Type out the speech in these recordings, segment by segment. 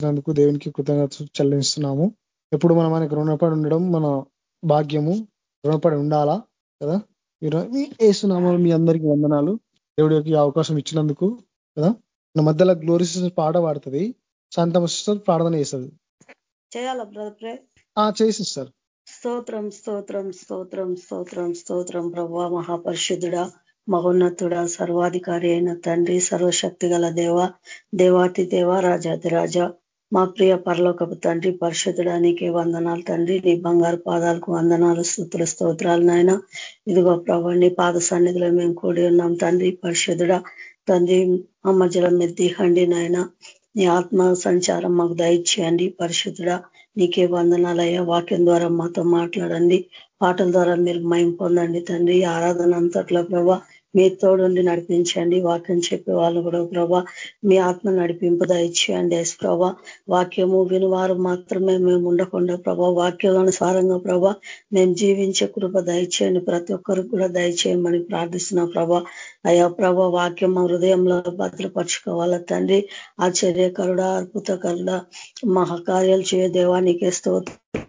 ఇచ్చినందుకు దేవునికి కృతజ్ఞత చెల్లిస్తున్నాము. ఎప్పుడు మనం మనకి రుణపడి ఉండడం మన భాగ్యము. రుణపడి ఉండాలా? కదా? వేస్తున్నాము మీ అందరికీ వందనాలు. దేవుడికి అవకాశం ఇచ్చినందుకు కదా? మన మధ్యలో గ్లోరీ సిస్టర్ పాట పాడుతుంది. శాంతమ సిస్టర్ ప్రార్థన చేస్తుంది. చేయాలా బ్రదర్ స్తోత్రం స్తోత్రం స్తోత్రం స్తోత్రం స్తోత్రం ప్రభా మహాపరిశుద్ధుడా మహోన్నతుడ సర్వాధికారి అయిన తండ్రి సర్వశక్తి గల దేవ దేవాతి దేవ రాజాది రాజా మా ప్రియ పరలోకపు తండ్రి పరిశుద్ధడానికి వందనాలు తండ్రి. నీ బంగారు పాదాలకు వందనాలు స్థుతుల స్తోత్రాలు నాయన. ఇదిగో ప్రభా నీ పాద సన్నిధిలో మేము కూడి ఉన్నాం తండ్రి పరిశుద్ధుడ. తండ్రి మా మధ్యలో మెద్ది నాయన. నీ ఆత్మ సంచారం మాకు దయచేయండి పరిశుద్ధుడ. నీకే వందనాలయ్యా వాక్యం ద్వారా మాతో మాట్లాడండి. పాటల ద్వారా మీరు మయం పొందండి తండ్రి. ఆరాధన అంతట్లో ప్రభా మీ తోడుండి నడిపించండి వాక్యం చెప్పే వాళ్ళు కూడా ప్రభా మీ ఆత్మ నడిపింపు దయచేయండి ఎస్ ప్రభా. వాక్యము వినివారు మాత్రమే మేము ఉండకుండా ప్రభా వాక్యానుసారంగా ప్రభా మేము జీవించే కృప దయచేయండి ప్రతి ఒక్కరికి కూడా దయచేయమని ప్రార్థిస్తున్నా ప్రభా. అయా ప్రభా వాక్యం మా హృదయంలో భద్రపరచుకోవాల తండ్రి. ఆశ్చర్యకరుడ అద్భుతకరుడ మహాకార్యాలు చేయ దేవానికి స్తోత్రం.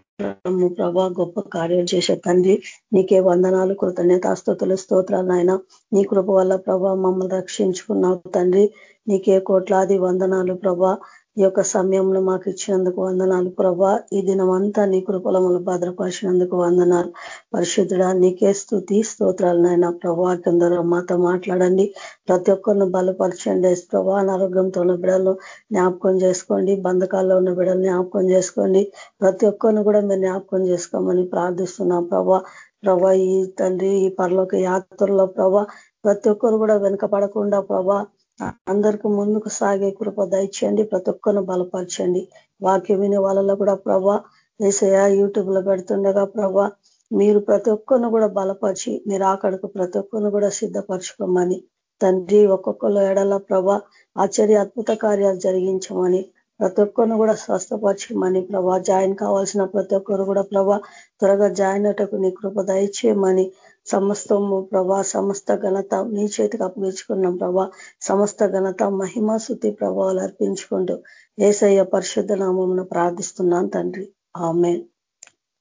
ప్రభా గొప్ప కార్యం చేసే తండ్రి. నీకే వందనాలు కృతజ్ఞతాస్తుతులు స్తోత్రాలు నాయన. నీ కృప వల్ల ప్రభా మమ్మల్ని రక్షించుకున్నావు తండ్రి. నీకే కోట్లాది వందనాలు ప్రభా. ఈ యొక్క సమయంలో మాకు ఇచ్చినందుకు వందనాలు. ప్రభా ఈ దినం అంతా నీ కృపలములు భద్రపరిచినందుకు వందనాలు. పరిశుద్ధుడా నీకే స్థుతి స్తోత్రాలు నాయన. ప్రభా కింద మాతో మాట్లాడండి. ప్రతి ఒక్కరిని బలపరచండి. ప్రభా అనారోగ్యంతో ఉన్న బిడలు జ్ఞాపకం చేసుకోండి. బంధకాల్లో ఉన్న బిడలు జ్ఞాపకం చేసుకోండి. ప్రతి ఒక్కరిని కూడా మీరు జ్ఞాపకం చేసుకోమని ప్రార్థిస్తున్నాం. ప్రభా ప్రభా ఈ తండ్రి ఈ పరలోక యాత్రలో ప్రభా ప్రతి ఒక్కరు కూడా వెనుకపడకుండా ప్రభా అందరికీ ముందుకు సాగే కృప దయచేయండి ప్రతి ఒక్కరిని బలపరచండి. వాక్యం వినే వాళ్ళలో కూడా ప్రభా ఏసయ యూట్యూబ్లో పెడుతుండగా ప్రభా మీరు ప్రతి ఒక్కరిని కూడా బలపరిచి మీరు ఆకడకు ప్రతి ఒక్కరిని కూడా సిద్ధపరచుకోమని. తండ్రి ఒక్కొక్కరు ఎడల ప్రభా ఆశ్చర్య అద్భుత కార్యాలు జరిగించమని ప్రతి ఒక్కరిని కూడా స్వస్థపరచమని ప్రభా జాయిన్ కావాల్సిన ప్రతి ఒక్కరు కూడా ప్రభా త్వరగా జాయిన్ అటకు నీ కృప దయచేయమని సమస్తము ప్రభా సమస్త ఘనత నీ చేతికి అప్పగించుకున్నాం ప్రభా. సమస్త ఘనత మహిమ శుద్ధి ప్రభావాలు అర్పించుకుంటూ ఏసయ్య పరిశుద్ధ నామం ప్రార్థిస్తున్నాను తండ్రి. ఆమె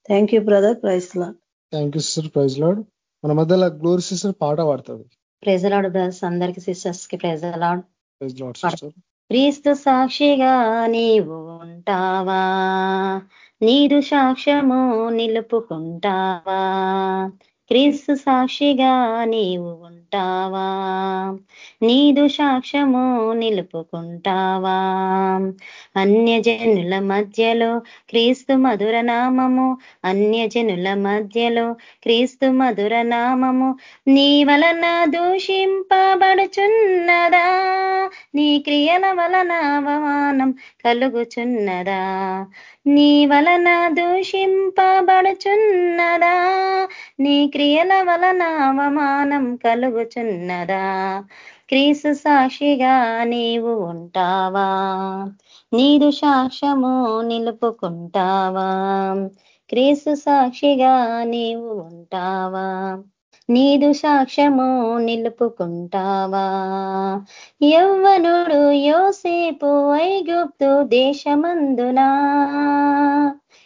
thank you brother praise lord thank you sister praise lord మన మధ్యలో గ్లోరీ సిస్టర్ పాట పాడుతుంది. ప్రైజ్ లాడ్ బ్రదర్స్ అందరికి సిస్టర్స్కి praise lord praise lord sister క్రీస్తు సాక్షిగా నీవు ఉంటావా? నీదు సాక్ష్యము నిలుపుకుంటావా? క్రీస్తు సాక్షిగా నీవు ఉంటావా? నీదు సాక్ష్యము నిలుపుకుంటావా? అన్యజనుల మధ్యలో క్రీస్తు మధుర నామము అన్యజనుల మధ్యలో క్రీస్తు మధుర నామము నీ వలన దూషింపబడుచున్నదా? నీ క్రియల వలన అవమానం కలుగుచున్నదా? నీ వలన దూషింపబడుచున్నదా? నీ క్రియల వలన అవమానం కలుగుచున్నదా? క్రీసు సాక్షిగా నీవు ఉంటావా? నీదు సాక్ష్యము నిలుపుకుంటావా? క్రీసు సాక్షిగా నీవు ఉంటావా? నీదు సాక్ష్యము నిలుపుకుంటావా? యవ్వనుడు యోసేపు ఐగుప్తు దేశమందునా?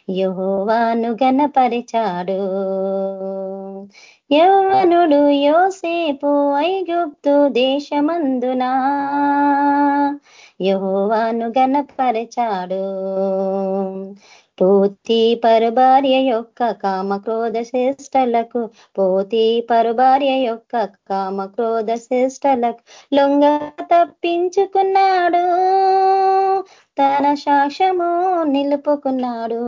యహోవాను గనపరిచాడు యవ్వనుడు యోసేపు ఐగుప్తు దేశమందునా? యహోవాను గనపరిచాడు పోతి పరుభార్య యొక్క కామక్రోధ శ్రేష్టలకు పోతి పరుభార్య యొక్క కామక్రోధ శ్రేష్టలకు లొంగ తప్పించుకున్నాడు. తన సాక్ష్యము నిలుపుకున్నాడు.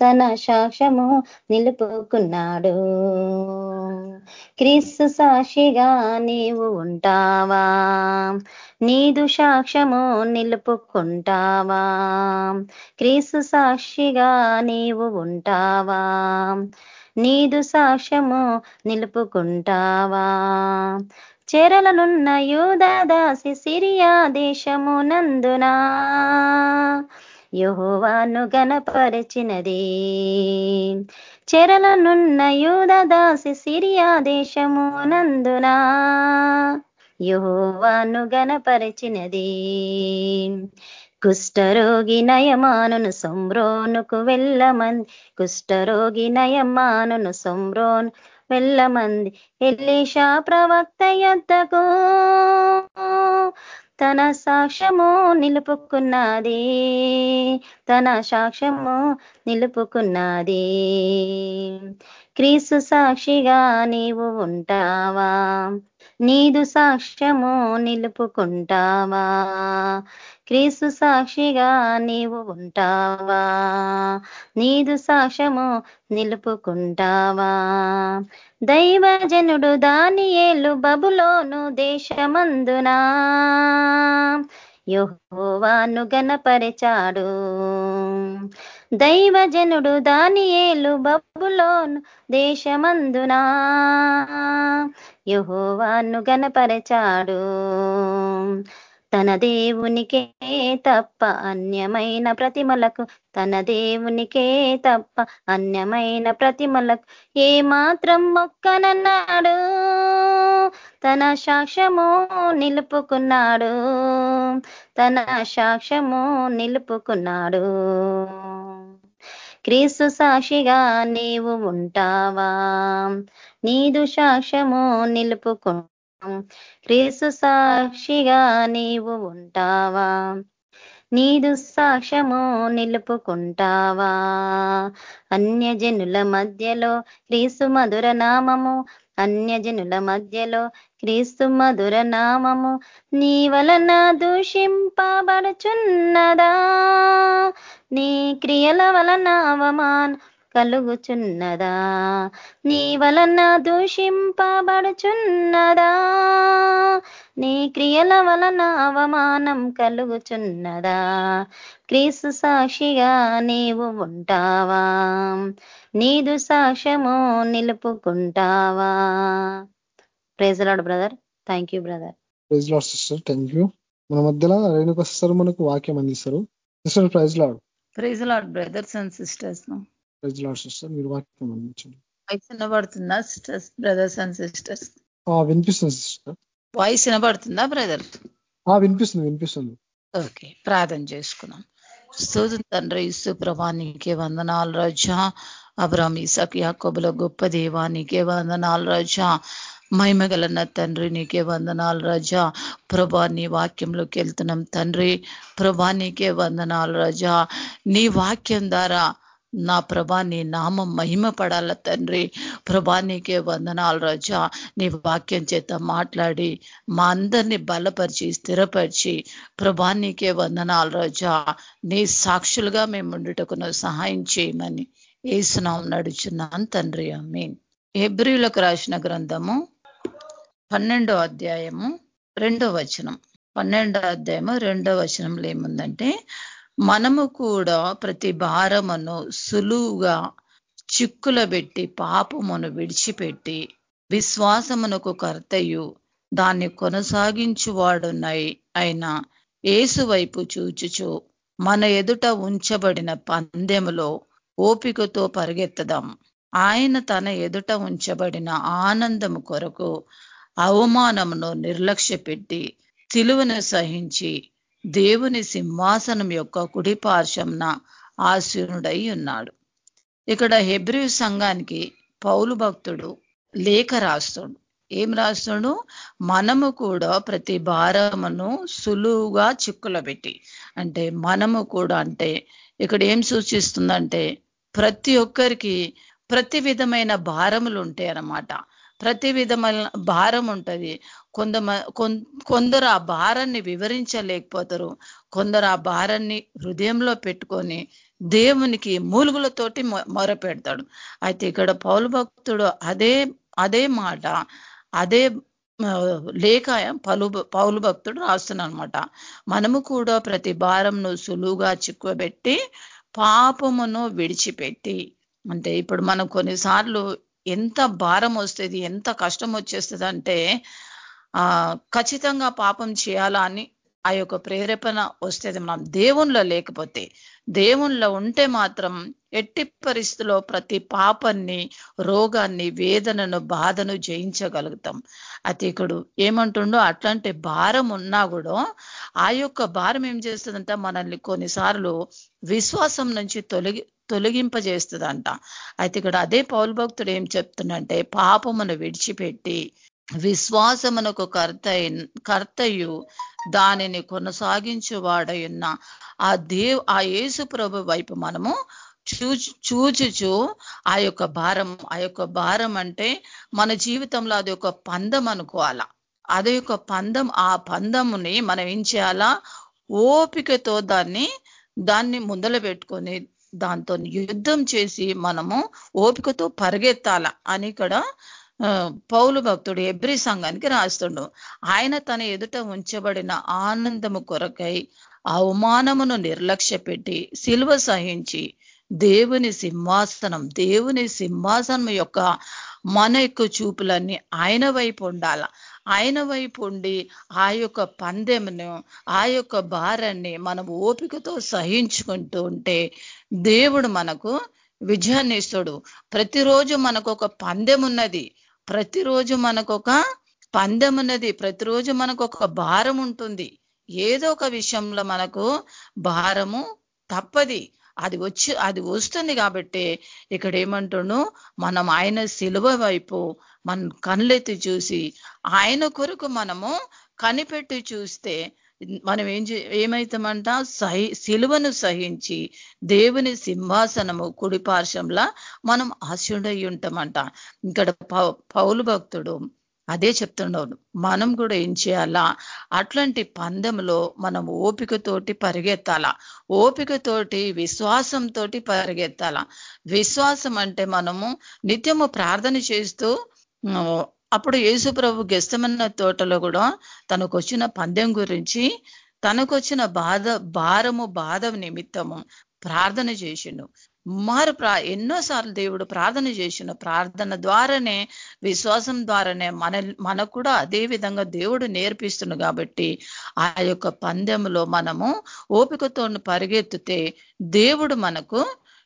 తన సాక్ష్యము నిలుపుకున్నాడు. క్రీస్తు సాక్షిగా నీవు ఉంటావా? నీదు సాక్ష్యము నిలుపుకుంటావా? క్రీస్తు సాక్షిగా నీవు ఉంటావా? నీదు సాక్ష్యము నిలుపుకుంటావా? చెరలనున్న యూదాదాసి సిరియా దేశమునందునా? యహోవాను గణపరచినది. చెరలనున్న యూదాసి సిరియా దేశమునందునా? యహోవాను గణపరచినది. కుష్ఠరోగి నయమానును సొమ్రోనుకు వెళ్ళమంది కుష్ఠరోగి నయమానును సొమ్రోను వెళ్ళమంది ఎల్లీషా ప్రవక్త ఎద్దకు తన సాక్ష్యము నిలుపుకున్నది. తన సాక్ష్యము నిలుపుకున్నది. క్రీస్తు సాక్షిగా నీవు ఉంటావా? నీదు సాక్ష్యము నిలుపుకుంటావా? క్రీస్తు సాక్షిగా నీవు ఉంటావా? నీదు సాక్ష్యము నిలుపుకుంటావా? దైవజనుడు దానియేలు బబులోను దేశమందునా? యహోవాను గనపరిచాడు దైవజనుడు దానియేలు బబులోను దేశమందునా? యహోవాను గణపరచాడు తన దేవునికే తప్ప అన్యమైన ప్రతిమలకు తన దేవునికే తప్ప అన్యమైన ప్రతిమలకు ఏ మాత్రం మొక్కనన్నాడు తన సాక్ష్యము నిలుపుకున్నాడు. తన సాక్ష్యము నిలుపుకున్నాడు. క్రీస్తు సాక్షిగా నీవు ఉంటావా? నీదు సాక్ష్యము నిలుపుకు క్రీసు సాక్షిగా నీవు ఉంటావా? నీదు సాక్ష్యము నిలుపుకుంటావా? అన్యజనుల మధ్యలో క్రీస్తు మధుర నామము అన్యజనుల మధ్యలో క్రీస్తు మధుర నామము నీ వలన దూషింపబడుచున్నదా? నీ క్రియల వలన అవమానం కలుగుచున్నదా? నీ వలన దూషింపబడుచున్నదా? నీ క్రియల వలన అవమానం కలుగుచున్నదా? క్రీస్తు సాక్షిగా నీవు ఉంటావా? నీదు సాక్ష్యము నిలుపుకుంటావా? Praise lord brother thank you brother praise lord sister thank you మన మధ్యలో రేణుక సిస్టర్ మనకు వాక్యం అందిస్తారు. Sister praise lord praise lord brothers and sisters praise lord sister మీరు వాక్యం అందించండి వాయిస్ వినబడుతుందా సిస్టర్స్ బ్రదర్స్ అండ్ సిస్టర్స్ వినిపిస్తుంది సిస్టర్ వాయిస్ వినబడుతుందా బ్రదర్ వినిపిస్తుంది వినిపిస్తుంది. ఓకే ప్రార్థన చేసుకున్నాం స్తోత్రం తండ్రి ఇసు ప్రభానికే వందనాలు రజా. అబ్రామ్ ఇసాక్ యాకోబుల గొప్ప దేవా నీకే వందనాలు రజా. మహిమగలన్న తండ్రి నీకే వందనాలు రజా. ప్రభా నీ వాక్యంలోకి వెళ్తున్నాం తండ్రి. ప్రభా నీకే వందనాలు రజా. నీ వాక్యం ద్వారా నా ప్రభా నీ నామం మహిమ పడాల తండ్రి. ప్రభా నీకే వందనాలు రజా. నీ వాక్యం చేత మాట్లాడి మా అందరినీ బలపరిచి స్థిరపరిచి ప్రభా నీకే వందనాలు రజా. నీ సాక్షులుగా మేము ఉండుటకు సహాయం చేయమని ఏసునాం నడుచున్నాను తండ్రి. మీన్ ఎబ్రిలకు రాసిన గ్రంథము పన్నెండో అధ్యాయము రెండో వచనం. పన్నెండో అధ్యాయము రెండో వచనంలో ఏముందంటే మనము కూడా ప్రతి భారమును సులువుగా చిక్కుల పెట్టి పాపమును విడిచిపెట్టి విశ్వాసమునకు కర్తయు. దాన్ని కొనసాగించువాడున్నాయి అయిన ఏసు వైపు చూచుచు మన ఎదుట ఉంచబడిన పందెములో ఓపికతో పరిగెత్తదాం. ఆయన తన ఎదుట ఉంచబడిన ఆనందము కొరకు అవమానమును నిర్లక్ష్య పెట్టి సిలువను సహించి దేవుని సింహాసనం యొక్క కుడి పార్శ్వంన ఆశీనుడై ఉన్నాడు. ఇక్కడ హెబ్రి సంఘానికి పౌలు భక్తుడు లేఖ రాస్తాడు ఏం రాస్తాడు మనము కూడా ప్రతి భారమును సులువుగా చిక్కులబెట్టి అంటే మనము కూడా అంటే ఇక్కడ ఏం సూచిస్తుందంటే ప్రతి ఒక్కరికి ప్రతి విధమైన భారములు ఉంటాయి అన్నమాట. ప్రతి విధమైన భారం ఉంటుంది. కొందమ కొందరు ఆ భారాన్ని వివరించలేకపోతారు. కొందరు ఆ భారాన్ని హృదయంలో పెట్టుకొని దేవునికి మూలుగులతోటి మొరపెడతాడు. అయితే ఇక్కడ పౌలు భక్తుడు అదే అదే మాట అదే లేఖ పలు పౌలు భక్తుడు రాస్తున్నానమాట మనము కూడా ప్రతి భారంను సులువుగా చిక్కుబెట్టి పాపమును విడిచిపెట్టి అంటే ఇప్పుడు మనం కొన్నిసార్లు ఎంత భారం వస్తుంది ఎంత కష్టం వచ్చేస్తుంది అంటే ఖచ్చితంగా పాపం చేయాలా అని ఆ యొక్క ప్రేరేపణ వస్తుంది. మనం దేవుణ్ణిలో లేకపోతే దేవుణ్ణిలో ఉంటే మాత్రం ఎట్టి పరిస్థితిలో ప్రతి పాపాన్ని రోగాన్ని వేదనను బాధను జయించగలుగుతాం. అయితే ఇక్కడ ఏమంటుండో అట్లాంటి భారం ఉన్నా కూడా ఆ యొక్క భారం ఏం చేస్తుందంటే? మనల్ని కొన్నిసార్లు విశ్వాసం నుంచి తొలగి తొలగింపజేస్తుందంట. అయితే ఇక్కడ అదే పౌల్ భక్తుడు ఏం చెప్తుందంటే పాపమును విడిచిపెట్టి విశ్వాసమునకు కర్త కర్తయు దానిని కొనసాగించువాడయున్న ఆ దేవ్ ఆ యేసు ప్రభు వైపు మనము చూచు చూచుచు ఆ యొక్క భారం ఆ యొక్క భారం అంటే మన జీవితంలో అది ఒక పందం అనుకోవాలా. అది ఒక పందం ఆ పందముని మనం ఏం చేయాలా? ఓపికతో దాన్ని దాన్ని ముందల పెట్టుకొని దాంతో యుద్ధం చేసి మనము ఓపికతో పరిగెత్తాల. అని ఇక్కడ పౌలు భక్తుడు ఎబ్రి సంఘానికి రాస్తుండు. ఆయన తన ఎదుట ఉంచబడిన ఆనందము కొరకై అవమానమును నిర్లక్ష్య పెట్టి సిల్వ సహించి దేవుని సింహాసనం దేవుని సింహాసనం యొక్క మన యొక్క చూపులన్నీ ఆయన వైపు ఉండాల. ఆయన వైపు ఉండి ఆ యొక్క పందెమును ఆ యొక్క భారాన్ని మనం ఓపికతో సహించుకుంటూ ఉంటే దేవుడు మనకు విజయాన్ని ఇస్తాడు. ప్రతిరోజు మనకు ఒక పందెం ఉన్నది ప్రతిరోజు మనకొక పందెం ఉన్నది ప్రతిరోజు మనకు ఒక భారం ఉంటుంది ఏదో ఒక విషయంలో మనకు భారము తప్పది. అది వచ్చి అది వస్తుంది కాబట్టి ఇక్కడ ఏమంటును మనం ఆయన సిలువ వైపు మనం కళ్ళెత్తి చూసి ఆయన కొరకు మనము కనిపెట్టి చూస్తే మనం ఏం ఏమవుతామంట సహి సిలువను సహించి దేవుని సింహాసనము కుడి పార్శ్వంలా మనం ఆశుడై ఉంటామంట. ఇక్కడ పౌలు భక్తుడు అదే చెప్తున్నాడు. మనం కూడా ఏం చేయాలా? అట్లాంటి పందెంలో మనం ఓపికతోటి పరిగెత్తాలా? ఓపికతోటి విశ్వాసంతో పరిగెత్తాలా? విశ్వాసం అంటే మనము నిత్యము ప్రార్థన చేస్తూ అప్పుడు యేసు ప్రభు గెస్తమన్న తోటలో కూడా తనకు వచ్చిన పందెం గురించి తనకు వచ్చిన బాధ భారము బాధ నిమిత్తము ప్రార్థన చేసిండు. మారు ప్రా ఎన్నోసార్లు దేవుడు ప్రార్థన చేసిన ప్రార్థన ద్వారానే విశ్వాసం ద్వారానే మన మనకు కూడా అదే విధంగా దేవుడు నేర్పిస్తును కాబట్టి ఆ యొక్క పందెంలో మనము ఓపికతో పరిగెత్తితే దేవుడు మనకు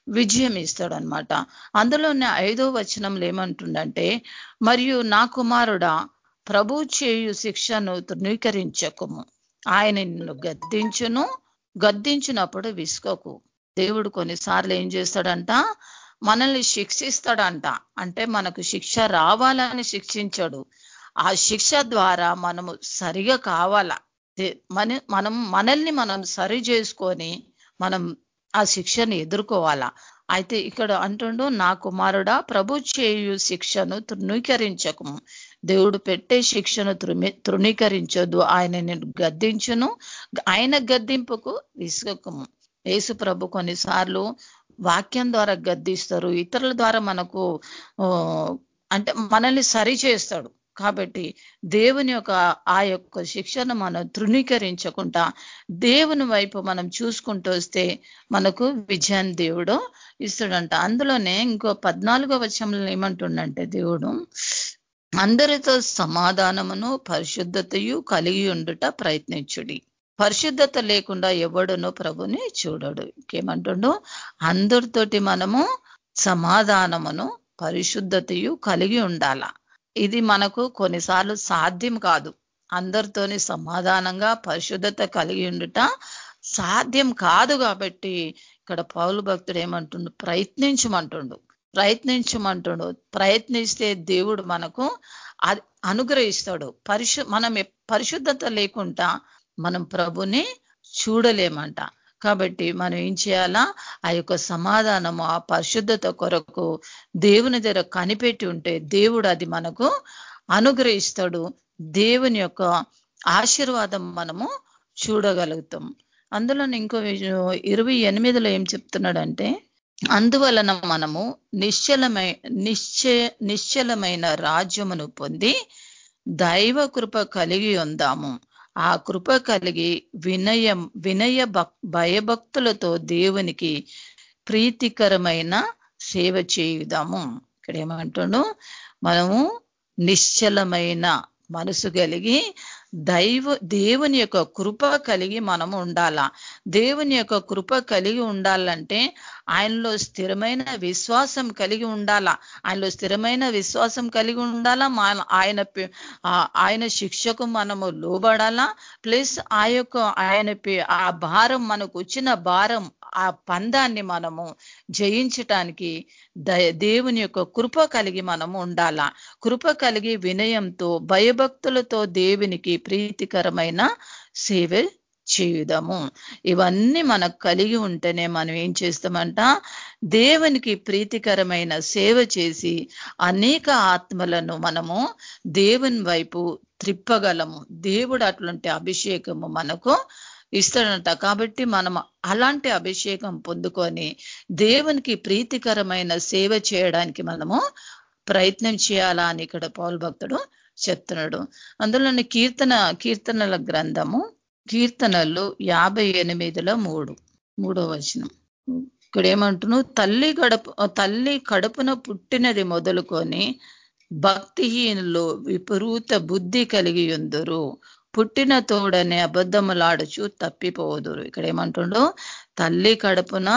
విజయం ఇస్తాడనమాట. అందులోనే ఐదో వచనంలో ఏమంటుండంటే మరియు నా కుమారుడా ప్రభు చేయు శిక్షను తృణీకరించకము. ఆయన నిన్ను గద్దించును గద్దించినప్పుడు విసుకోకు దేవుడు కొన్నిసార్లు ఏం చేస్తాడంట? మనల్ని శిక్షిస్తాడంట. అంటే మనకు శిక్ష రావాలని శిక్షించాడు. ఆ శిక్ష ద్వారా మనము సరిగా కావాల? మన మనం మనల్ని మనం సరి చేసుకొని మనం ఆ శిక్షను ఎదుర్కోవాలా? అయితే ఇక్కడ అంటుండు నా కుమారుడా ప్రభు చేయు శిక్షను తృణీకరించకము దేవుడు పెట్టే శిక్షను తృమి తృణీకరించొద్దు. ఆయన నేను గద్దించును. ఆయన గద్దింపుకు విసుగకము యేసు ప్రభు కొన్నిసార్లు వాక్యం ద్వారా గద్దిస్తారు. ఇతరుల ద్వారా మనకు అంటే మనల్ని సరి చేస్తాడు. కాబట్టి దేవుని యొక్క ఆ యొక్క శిక్షను మనం తృణీకరించకుండా దేవుని వైపు మనం చూసుకుంటూ వస్తే మనకు విజయం దేవుడు ఇస్తుడంట. అందులోనే ఇంకో పద్నాలుగో వచనంలో ఏమంటుండంటే దేవుడు అందరితో సమాధానమును పరిశుద్ధతయు కలిగి ఉండుట ప్రయత్నించుడి. పరిశుద్ధత లేకుండా ఎవడునో ప్రభుని చూడడు. ఇంకేమంటుండో? అందరితోటి మనము సమాధానమును పరిశుద్ధతయు కలిగి ఉండాలా. ఇది మనకు కొన్నిసార్లు సాధ్యం కాదు. అందరితోని సమాధానంగా పరిశుద్ధత కలిగి ఉండుట సాధ్యం కాదు కాబట్టి ఇక్కడ పౌలు భక్తుడు ఏమంటుండు? ప్రయత్నించమంటుండు. ప్రయత్నించమంటుండు. ప్రయత్నిస్తే దేవుడు మనకు అనుగ్రహిస్తాడు. పరిశు మనం పరిశుద్ధత లేకుండా మనం ప్రభుని చూడలేమంట. కాబట్టి మనం ఏం చేయాలా? ఆ యొక్క సమాధానము ఆ పరిశుద్ధత కొరకు దేవుని దగ్గర కనిపెట్టి ఉంటే దేవుడు అది మనకు అనుగ్రహిస్తాడు. దేవుని యొక్క ఆశీర్వాదం మనము చూడగలుగుతాం. అందులో ఇంకో ఇరవై ఎనిమిదిలో ఏం చెప్తున్నాడంటే అందువలన మనము నిశ్చలమై నిశ్చయ నిశ్చలమైన రాజ్యమును పొంది దైవ కృప కలిగి ఉందాము. ఆ కృప కలిగి వినయం వినయ భయభక్తులతో దేవునికి ప్రీతికరమైన సేవ చేయుదాము. ఇక్కడ ఏమంటాడు? మనము నిశ్చలమైన మనసు కలిగి దైవ దేవుని యొక్క కృప కలిగి మనము ఉండాలా? దేవుని యొక్క కృప కలిగి ఉండాలంటే ఆయనలో స్థిరమైన విశ్వాసం కలిగి ఉండాలా? ఆయనలో స్థిరమైన విశ్వాసం కలిగి ఉండాలా? ఆయన ఆయన శిక్షకు మనము లోబడాలా? ప్లస్ ఆ యొక్క ఆయన ఆ భారం మనకు వచ్చిన భారం ఆ పందాన్ని మనము జయించటానికి దేవుని యొక్క కృప కలిగి మనము ఉండాల? కృప కలిగి వినయంతో భయభక్తులతో దేవునికి ప్రీతికరమైన సేవ చేయుదము. ఇవన్నీ మనకు కలిగి ఉంటేనే మనం ఏం చేస్తామంట? దేవునికి ప్రీతికరమైన సేవ చేసి అనేక ఆత్మలను మనము దేవుని వైపు త్రిప్పగలము. దేవుడు అట్లాంటి అభిషేకము మనకు ఇస్తాడంట. కాబట్టి మనం అలాంటి అభిషేకం పొందుకొని దేవునికి ప్రీతికరమైన సేవ చేయడానికి మనము ప్రయత్నం చేయాలా అని ఇక్కడ పౌల్ భక్తుడు చెప్తున్నాడు. అందులోని కీర్తన కీర్తనల గ్రంథము కీర్తనలు యాభై ఎనిమిదిలో మూడు మూడో వచనం. ఇక్కడ ఏమంటున్నావు తల్లి గడపు తల్లి కడుపున పుట్టినది మొదలుకొని భక్తిహీనులు విపరీత బుద్ధి కలిగి ఉందరు. పుట్టిన తోడనే అబద్ధములాడుచు తప్పిపోదురు. ఇక్కడ ఏమంటుండో తల్లి కడుపున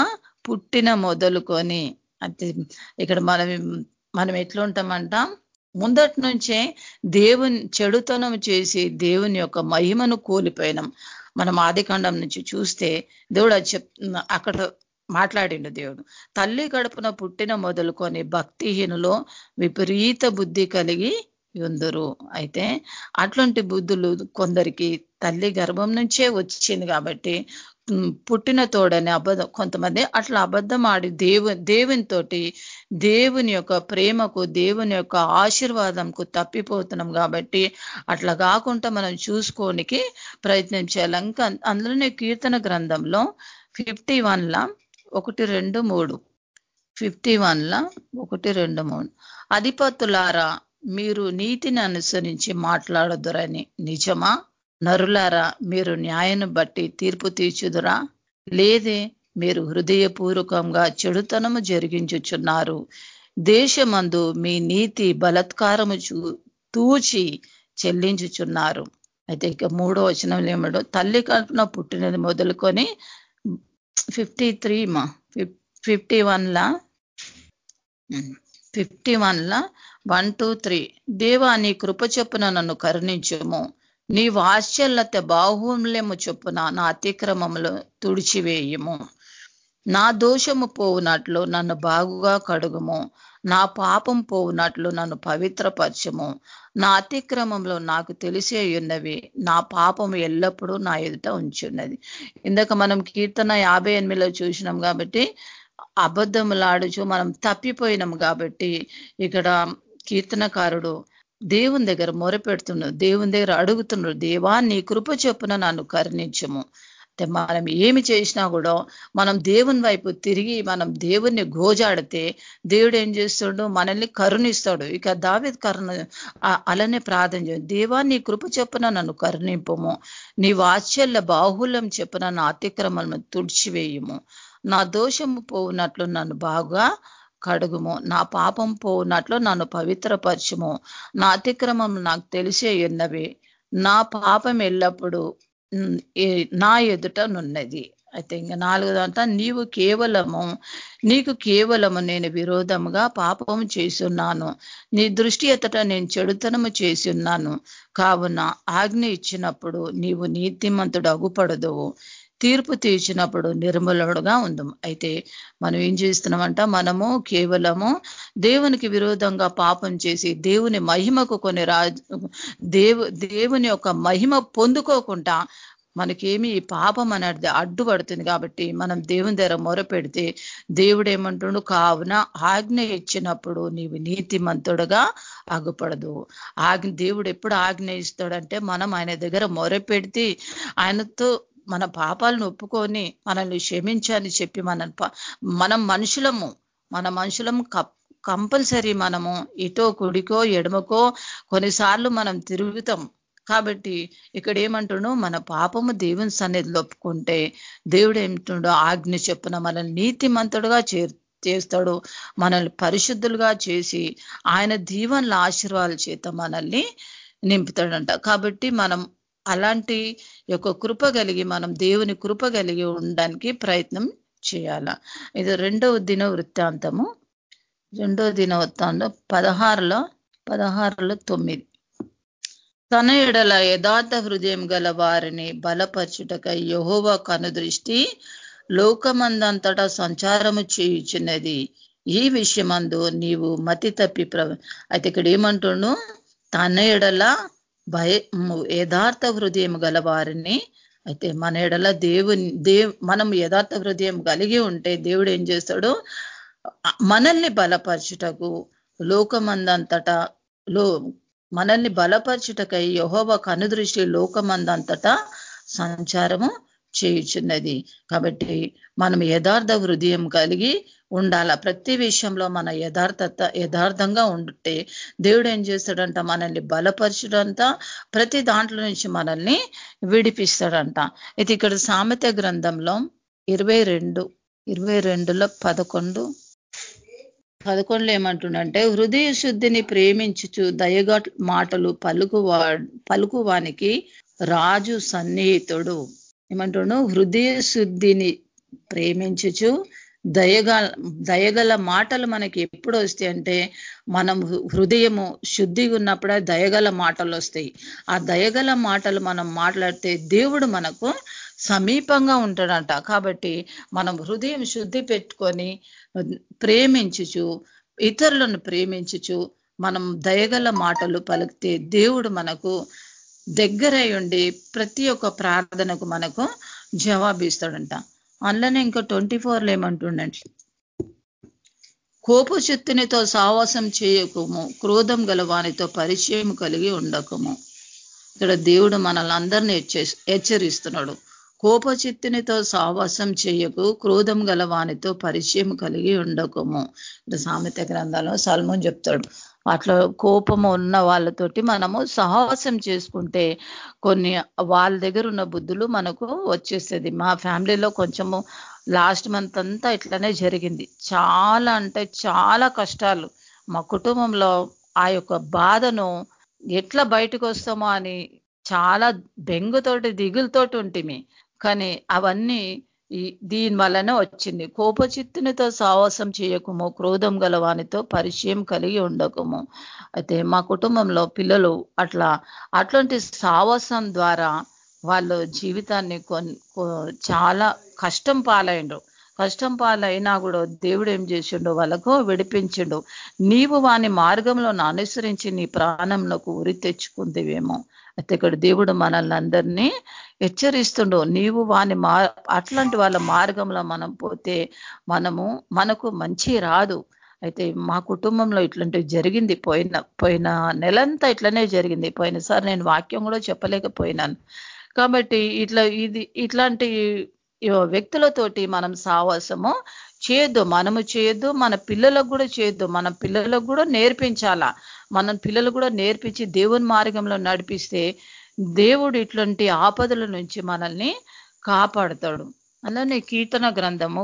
పుట్టిన మొదలుకొని అంటే ఇక్కడ మనం మనం ఎట్లుంటామంట? ముందటి నుంచే దేవుని చెడుతనం చేసి దేవుని యొక్క మహిమను కోల్పోయినాం. మనం ఆదికాండం నుంచి చూస్తే దేవుడు అది చెప్ అక్కడ మాట్లాడిండు దేవుడు. తల్లి గడుపున పుట్టిన మొదలుకొని భక్తిహీనులో విపరీత బుద్ధి కలిగి ఉందరు అయితే అట్లాంటి బుద్ధులు కొందరికి తల్లి గర్భం నుంచే వచ్చింది కాబట్టి పుట్టిన తోడని అబద్ధం కొంతమంది అట్లా అబద్ధం ఆడి దేవు దేవునితోటి దేవుని యొక్క ప్రేమకు దేవుని యొక్క ఆశీర్వాదంకు తప్పిపోతున్నాం కాబట్టి అట్లా కాకుండా మనం చూసుకోనికి ప్రయత్నం చేయాలి. ఇంకా అందులోనే కీర్తన గ్రంథంలో ఫిఫ్టీ వన్ల ఒకటి రెండు మూడు. ఫిఫ్టీ వన్ల ఒకటి రెండు మూడు. అధిపతులారా మీరు నీతిని అనుసరించి మాట్లాడదురని. నిజమా? నరులారా మీరు న్యాయను బట్టి తీర్పు తీర్చుదురా? లేదే మీరు హృదయపూర్వకంగా చెడుతనము జరిగించుచున్నారు. దేశమందు మీ నీతి బలత్కారము తూచి చెల్లించుచున్నారు. అయితే ఇక మూడో వచనం ఏమడో తల్లి కల్పన పుట్టినది మొదలుకొని ఫిఫ్టీ త్రీ మా ఫిఫ్టీ వన్లా ఫిఫ్టీ వన్లా వన్ టూ త్రీ. దేవా నీ కృప చొప్పున నన్ను కరుణించుము. నీ వాత్సల్యత బాహుల్యము చొప్పున నా అతిక్రమములు తుడిచివేయము. నా దోషము పోవునట్లు నన్ను బాగుగా కడుగుము. నా పాపం పోవునట్లు నన్ను పవిత్రపరచము. నా అతిక్రమంలో నాకు తెలిసే ఉన్నవి నా పాపం ఎల్లప్పుడూ నా ఎదుట ఉంచున్నది. ఇందాక మనం కీర్తన యాభై ఎనిమిదిలో చూసినాం కాబట్టి అబద్ధములాడుచు మనం తప్పిపోయినాం కాబట్టి ఇక్కడ కీర్తనకారుడు దేవుని దగ్గర మొరపెడుతున్నాడు దేవుని దగ్గర అడుగుతున్నాడు దేవా నీ కృప చొప్పున నన్ను కరుణించము. అంటే మనం ఏమి చేసినా కూడా మనం దేవుని వైపు తిరిగి మనం దేవుణ్ణి గోజాడితే దేవుడు ఏం చేస్తాడు? మనల్ని కరుణిస్తాడు. ఇక దావి కరుణ అలానే ప్రార్థన చేయ దేవా నీ కృప చెప్పున నన్ను కరుణింపము. నీ వాత్సల్య బాహుల్యం చెప్పున నా అతిక్రమలను తుడిచివేయము. నా దోషము పోవునట్లు నన్ను బాగా కడుగుము. నా పాపం పోనట్లు నన్ను పవిత్రపరచుము. నా అతిక్రమం నాకు తెలిసే ఉన్నవి. నా పాపం ఎల్లప్పుడూ నా ఎదుట నున్నది. అయితే ఇంకా నాలుగోదంట నీవు కేవలము నీకు కేవలము నేను విరోధముగా పాపము చేస్తున్నాను. నీ దృష్టి ఎతట నేను చెడుతనము చేసి ఉన్నాను కావున ఆజ్ఞ ఇచ్చినప్పుడు నీవు నీతిమంతుడు అగుపడదువు తీర్పు తీర్చినప్పుడు నిర్మలుడుగా ఉందాం. అయితే మనం ఏం చేస్తున్నామంట మనము కేవలము దేవునికి విరోధంగా పాపం చేసి దేవుని మహిమకు కొన్ని దేవు దేవుని యొక్క మహిమ పొందుకోకుండా మనకేమి ఈ పాపం అనేది అడ్డుపడుతుంది కాబట్టి మనం దేవుని దగ్గర మొరపెడితే దేవుడు ఏమంటుడు కావున ఆజ్ఞ ఇచ్చినప్పుడు నీవు నీతిమంతుడుగా ఆగుపడదు ఆజ్ఞ దేవుడు ఎప్పుడు ఆజ్ఞ ఇస్తాడంటే మనం ఆయన దగ్గర మొరపెడితే ఆయనతో మన పాపాలను ఒప్పుకొని మనల్ని క్షమించని చెప్పి మన మనం మనుషులము మన మనుషులము కంపల్సరీ మనము ఇటో కుడికో ఎడమకో కొన్నిసార్లు మనం తిరుగుతాం. కాబట్టి ఇక్కడ ఏమంటుండో మన పాపము దేవుని సన్నిధిలో ఒప్పుకుంటే దేవుడు ఏమిటుండో ఆజ్ఞ చెప్పున మనల్ని నీతిమంతుడుగా చేరు చేస్తాడు. మనల్ని పరిశుద్ధులుగా చేసి ఆయన దీవెనల ఆశీర్వాదాల చేత మనల్ని నింపుతాడంట. కాబట్టి మనం అలాంటి యొక్క కృప కలిగి మనం దేవుని కృప కలిగి ఉండడానికి ప్రయత్నం చేయాల. ఇది రెండవ దిన వృత్తాంతము. రెండవ దిన వృత్తాంతం పదహారులో పదహారులో తొమ్మిది. తన ఎడల యథార్థ హృదయం గల వారిని బలపరచుటకై యహోవ కనుదృష్టి లోకమందంతటా సంచారము చేయుచున్నది. ఈ విషయమందు నీవు మతి తప్పి ప్ర అయితే ఇక్కడ ఏమంటుండు? తన ఎడల భయ యథార్థ హృదయం గల వారిని అయితే మన ఎడల దేవుని దేవ్ మనం యథార్థ హృదయం కలిగి ఉంటే దేవుడు ఏం చేస్తాడు? మనల్ని బలపరచుటకు లోకమందంతటా లో మనల్ని బలపరచుటకై యహోవ కనుదృష్టి లోకమందంతటా సంచారము చేయుచున్నది. కాబట్టి మనం యథార్థ హృదయం కలిగి ఉండాల? ప్రతి విషయంలో మన యథార్థత యథార్థంగా ఉంటే దేవుడు ఏం చేస్తాడంట? మనల్ని బలపరచుడంట. ప్రతి దాంట్లో నుంచి మనల్ని విడిపిస్తాడంట. ఇది ఇక్కడ సామెత గ్రంథంలో ఇరవై రెండు ఇరవై రెండులో పదకొండు. పదకొండులో ఏమంటుండంటే హృదయ శుద్ధిని ప్రేమించుచు దయగా మాటలు పలుకువా పలుకువానికి రాజు సన్నిహితుడు. ఏమంటుడు? హృదయ శుద్ధిని ప్రేమించుచు దయగల దయగల మాటలు మనకి ఎప్పుడు వస్తాయి అంటే మనం హృదయము శుద్ధిగా ఉన్నప్పుడే దయగల మాటలు వస్తాయి. ఆ దయగల మాటలు మనం మాట్లాడితే దేవుడు మనకు సమీపంగా ఉంటాడంట. కాబట్టి మనం హృదయం శుద్ధి పెట్టుకొని ప్రేమించుచు ఇతరులను ప్రేమించుచు మనం దయగల మాటలు పలికితే దేవుడు మనకు దగ్గరై ఉండి ప్రతి ఒక్క ప్రార్థనకు మనకు జవాబిస్తాడంట. అందులోనే ఇంకా ట్వంటీ ఫోర్లో ఏమంటుండండి కోపు చిత్తునితో సావాసం చేయకము క్రోధం గల వానితో పరిచయం కలిగి ఉండకము. ఇక్కడ దేవుడు మనల్ని అందరినీ హెచ్చరిస్తున్నాడు. కోపచిత్తునితో సావాసం చేయకు క్రోధం గల వానితో పరిచయం కలిగి ఉండకము. ఇక్కడ సామెత గ్రంథాలు సల్మోన్ చెప్తాడు. అట్లా కోపము ఉన్న వాళ్ళతోటి మనము సాహసం చేసుకుంటే కొన్ని వాళ్ళ దగ్గర ఉన్న బుద్ధులు మనకు వచ్చేస్తుంది మా ఫ్యామిలీలో కొంచెము లాస్ట్ మంత్ అంతా ఇట్లానే జరిగింది. చాలా అంటే చాలా కష్టాలు. మా కుటుంబంలో ఆ యొక్క బాధను ఎట్లా బయటకు వస్తామో అని చాలా బెంగుతోటి దిగులతోటి ఉంటుంది కానీ అవన్నీ దీని వలన వచ్చింది. కోపచిత్తునితో సావాసం చేయకము క్రోధం గలవానితో పరిచయం కలిగి ఉండకము. అయితే మా కుటుంబంలో పిల్లలు అట్లా అట్లాంటి సావాసం ద్వారా వాళ్ళు జీవితాన్ని చాలా కష్టం పాలైండు కష్టం పాలైనా కూడా దేవుడు ఏం చేసిండు? వాళ్ళకు విడిపించిండు. నీవు వాని మార్గంలో అనుసరించి నీ ప్రాణంలోకి ఉరి తెచ్చుకుందివేమో. అయితే ఇక్కడ దేవుడు మనల్ని అందరినీ హెచ్చరిస్తుండు. నీవు వాని మా అట్లాంటి వాళ్ళ మార్గంలో మనం పోతే మనము మనకు మంచి రాదు. అయితే మా కుటుంబంలో ఇట్లాంటివి జరిగింది. పోయిన పోయిన నెలంతా ఇట్లనే జరిగింది. పోయినసారి నేను వాక్యం కూడా చెప్పలేకపోయినాను. కాబట్టి ఇట్లా ఇది ఇట్లాంటి వ్యక్తులతోటి మనం సావాసము చేయొద్దు. మనము చేయొద్దు. మన పిల్లలకు కూడా చేయొద్దు. మన పిల్లలకు కూడా నేర్పించాలా? మన పిల్లలు కూడా నేర్పించి దేవుని మార్గంలో నడిపిస్తే దేవుడు ఇట్లాంటి ఆపదల నుంచి మనల్ని కాపాడుతాడు. అలానే కీర్తన గ్రంథము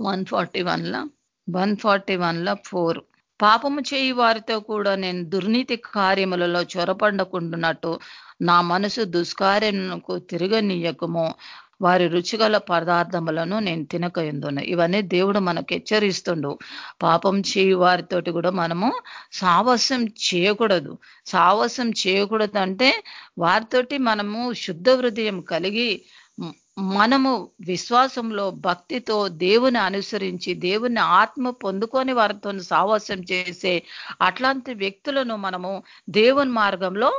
వన్ ఫార్టీ వన్లో వన్ ఫార్టీ వన్లో ఫోర్. పాపము చేయి వారితో కూడా నేను దుర్నీతి కార్యములలో చొరపడకుండున్నట్టు నా మనసు దుష్కార్యములకు తిరగనీయకము. వారి రుచిగల పదార్థములను నేను తినక ఎందును? ఇవన్నీ దేవుడు మనకు హెచ్చరిస్తుండు. పాపం చేయి వారితోటి కూడా మనము సావసం చేయకూడదు. సావసం చేయకూడదు అంటే వారితోటి మనము శుద్ధ హృదయం కలిగి మనము విశ్వాసంలో భక్తితో దేవుని అనుసరించి దేవుని ఆత్మ పొందుకొని వారితో సావాసం చేసే అట్లాంటి వ్యక్తులను మనము దేవుని మార్గంలో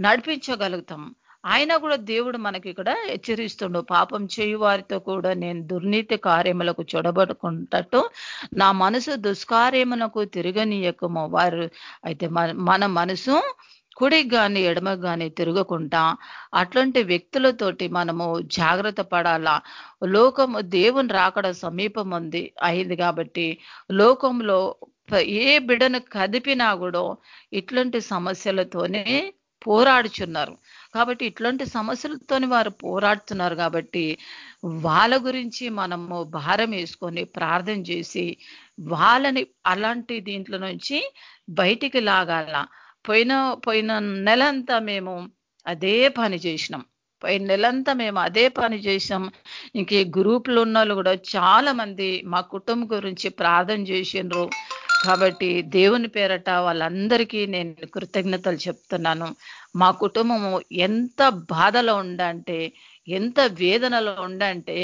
నడిపించగలుగుతాం. ఆయన కూడా దేవుడు మనకి ఇక్కడ హెచ్చరిస్తుండు. పాపం చేయు వారితో కూడా నేను దుర్నీతి కార్యములకు చొడబడుకుంటట్టు నా మనసు దుష్కార్యమునకు తిరగనీయకము. వారు అయితే మన మనసు కుడికి కానీ ఎడమకు కానీ తిరగకుండా అట్లాంటి వ్యక్తులతోటి మనము జాగ్రత్త పడాలా. లోకము దేవుని రాకడ సమీపం ఉంది అయింది కాబట్టి లోకంలో ఏ బిడను కదిపినా కూడా ఇట్లాంటి సమస్యలతోనే పోరాడుచున్నారు. కాబట్టి ఇట్లాంటి సమస్యలతోని వారు పోరాడుతున్నారు కాబట్టి వాళ్ళ గురించి మనము భారం వేసుకొని ప్రార్థన చేసి వాళ్ళని అలాంటి దీంట్లో నుంచి బయటికి లాగాల. పోయిన పోయిన నెలంతా మేము అదే పని చేసినాం. పోయిన నెలంతా మేము అదే పని చేసాం ఇంకే గ్రూపులు ఉన్న వాళ్ళు కూడా చాలా మంది మా కుటుంబం గురించి ప్రార్థన చేసిండ్రు. కాబట్టి దేవుని పేరట వాళ్ళందరికీ నేను కృతజ్ఞతలు చెప్తున్నాను. మా కుటుంబము ఎంత బాధలో ఉండంటే ఎంత వేదనలో ఉండంటే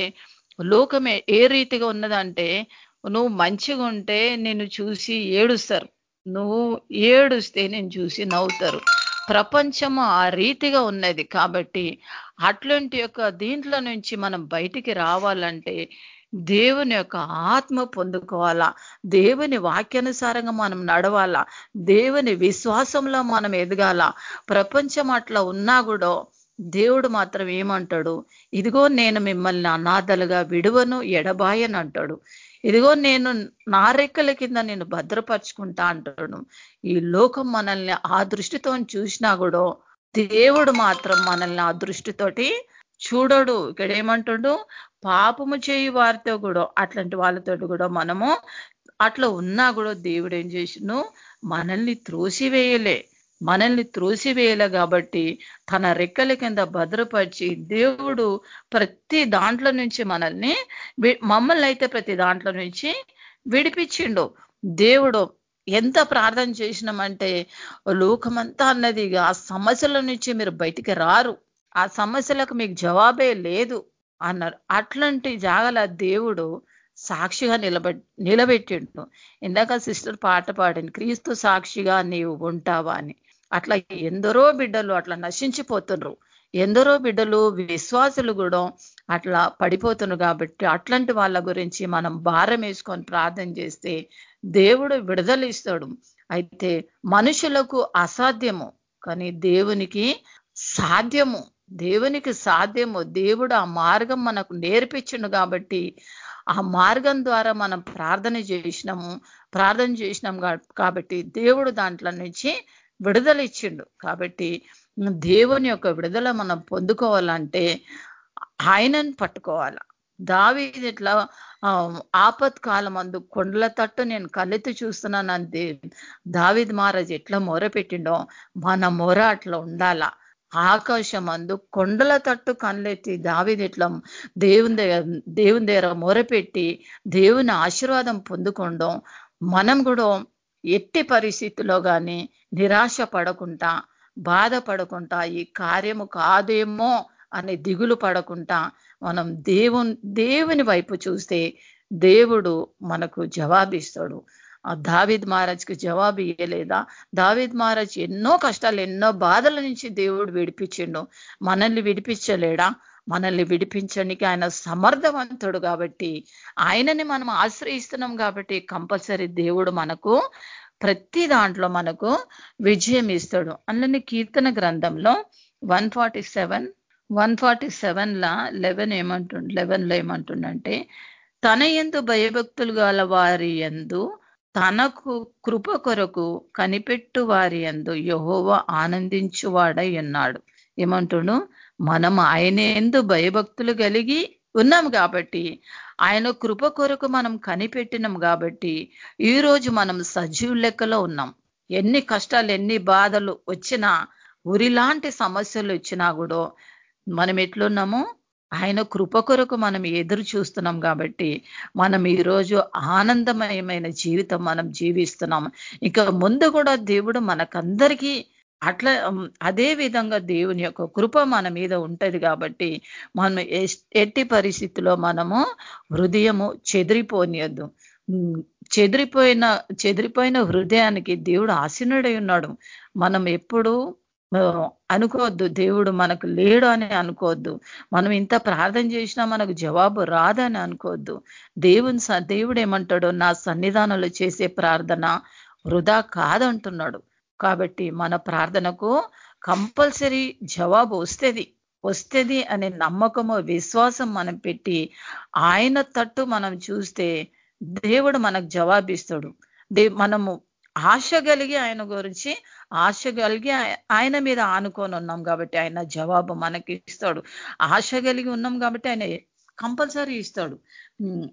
లోకమే ఏ రీతిగా ఉన్నదంటే నువ్వు మంచిగా ఉంటే నిన్ను చూసి ఏడుస్తారు. నువ్వు ఏడుస్తే నేను చూసి నవ్వుతారు. ప్రపంచము ఆ రీతిగా ఉన్నది కాబట్టి అట్లాంటి యొక్క దీంట్లో నుంచి మనం బయటికి రావాలంటే దేవుని యొక్క ఆత్మ పొందుకోవాలా? దేవుని వాక్యానుసారంగా మనం నడవాలా? దేవుని విశ్వాసంలో మనం ఎదగాల? ప్రపంచం అట్లా ఉన్నా కూడా దేవుడు మాత్రం ఏమంటాడు? ఇదిగో నేను మిమ్మల్ని అనాథలుగా విడువను ఎడబాయని అంటాడు. ఇదిగో నేను నారెక్కల కింద నేను భద్రపరుచుకుంటా అంటాడు. ఈ లోకం మనల్ని ఆ దృష్టితో చూసినా కూడా దేవుడు మాత్రం మనల్ని ఆ దృష్టితోటి చూడడు. ఇక్కడ ఏమంటాడు పాపము చేయి వారితో కూడా అట్లాంటి వాళ్ళతో కూడా మనము అట్లా ఉన్నా కూడా దేవుడు ఏం చేసిను మనల్ని త్రోసివేయలే. మనల్ని త్రోసివేయలే కాబట్టి తన రెక్కల కింద భద్రపరిచి దేవుడు ప్రతి దాంట్లో నుంచి మనల్ని మమ్మల్ని అయితే ప్రతి దాంట్లో నుంచి విడిపించిండు. దేవుడు ఎంత ప్రార్థన చేసినామంటే లోకమంతా అన్నది ఆ సమస్యల నుంచి మీరు బయటికి రారు. ఆ సమస్యలకు మీకు జవాబే లేదు అన్నారు. అట్లాంటి జాగల దేవుడు సాక్షిగా నిలబె నిలబెట్టిండు. ఇందాక సిస్టర్ పాట పాడింది క్రీస్తు సాక్షిగా నీవు ఉంటావా అని. అట్లా ఎందరో బిడ్డలు అట్లా నశించిపోతున్నారు. ఎందరో బిడ్డలు విశ్వాసులు కూడా అట్లా పడిపోతున్నారు కాబట్టి అట్లాంటి వాళ్ళ గురించి మనం భారం వేసుకొని ప్రార్థన చేస్తే దేవుడు విడుదల ఇస్తాడు. అయితే మనుషులకు అసాధ్యము కానీ దేవునికి సాధ్యము. దేవునికి సాధ్యము దేవుడు ఆ మార్గం మనకు నేర్పించిండు కాబట్టి ఆ మార్గం ద్వారా మనం ప్రార్థన చేసినాము ప్రార్థన చేసినాం కాబట్టి దేవుడు దాంట్లో నుంచి విడుదల ఇచ్చిండు. కాబట్టి దేవుని యొక్క విడుదల మనం పొందుకోవాలంటే ఆయనను పట్టుకోవాల. దావి ఇట్లా ఆపత్ కాలం అందు కొండల తట్టు నేను కళ్ళెత్తి చూస్తున్నాను అంతే దావిద్ మహారాజ్ ఎట్లా మొర పెట్టిండో మన మొర అట్లా ఉండాలా. ఆకాశం అందు కొండల తట్టు కనులెత్తి దావిదిట్లం దేవుని దగ్గర దేవుని దగ్గర మొరపెట్టి దేవుని ఆశీర్వాదం పొందుకోవడం మనం కూడా ఎట్టి పరిస్థితుల్లో కానీ నిరాశ పడకుండా బాధపడకుండా ఈ కార్యము కాదేమో అని దిగులు పడకుండా మనం దేవుని దేవుని వైపు చూస్తే దేవుడు మనకు జవాబిస్తాడు. దావిద్ మహారాజ్కి జవాబు ఇయ్యలేదా? దావిద్ మహారాజ్ ఎన్నో కష్టాలు ఎన్నో బాధల నుంచి దేవుడు విడిపించిండు. మనల్ని విడిపించలేడా? మనల్ని విడిపించడానికి ఆయన సమర్థవంతుడు కాబట్టి ఆయనని మనం ఆశ్రయిస్తున్నాం కాబట్టి కంపల్సరీ దేవుడు మనకు ప్రతి దాంట్లో మనకు విజయం ఇస్తాడు. అందులోని కీర్తన గ్రంథంలో one forty seven one forty seven లా లెవెన్ ఏమంటు లెవెన్లో ఏమంటుండంటే తన ఎందు భయభక్తులు గల వారి ఎందు తనకు కృప కొరకు కనిపెట్టు వారి ఎందు యహోవ ఆనందించువాడై ఉన్నాడు. ఏమంటుడు? మనం ఆయన ఎందు భయభక్తులు కలిగి ఉన్నాం కాబట్టి ఆయన కృప కొరకు మనం కనిపెట్టినాం కాబట్టి ఈ రోజు మనం సజీవ లెక్కలో ఉన్నాం. ఎన్ని కష్టాలు ఎన్ని బాధలు వచ్చినా ఉరిలాంటి సమస్యలు వచ్చినా కూడా మనం ఎట్లున్నాము? ఆయన కృప కొరకు మనం ఎదురు చూస్తున్నాం కాబట్టి మనం ఈరోజు ఆనందమయమైన జీవితం మనం జీవిస్తున్నాం. ఇక ముందు కూడా దేవుడు మనకందరికీ అట్లా అదే విధంగా దేవుని యొక్క కృప మన మీద ఉంటది కాబట్టి మనం ఎట్టి పరిస్థితిలో మనము హృదయము చెదిరిపోనియద్దు. చెదిరిపోయిన చెదిరిపోయిన హృదయానికి దేవుడు ఆసీనుడై ఉన్నాడు. మనం ఎప్పుడు అనుకోవద్దు. దేవుడు మనకు లేడు అని అనుకోవద్దు. మనం ఇంత ప్రార్థన చేసినా మనకు జవాబు రాదని అనుకోవద్దు. దేవుని దేవుడు ఏమంటాడు నా సన్నిధానంలో చేసే ప్రార్థన వృధా కాదంటున్నాడు. కాబట్టి మన ప్రార్థనకు కంపల్సరీ జవాబు వస్తుంది. వస్తుంది అనే నమ్మకము విశ్వాసం మనం పెట్టి ఆయన తట్టు మనం చూస్తే దేవుడు మనకు జవాబిస్తాడు. దే మనము ఆశ కలిగి ఆయన గురించి ఆశ కలిగి ఆయన మీద ఆనుకొని ఉన్నాం కాబట్టి ఆయన జవాబు మనకి ఇస్తాడు. ఆశ కలిగి ఉన్నాం కాబట్టి ఆయన కంపల్సరీ ఇస్తాడు.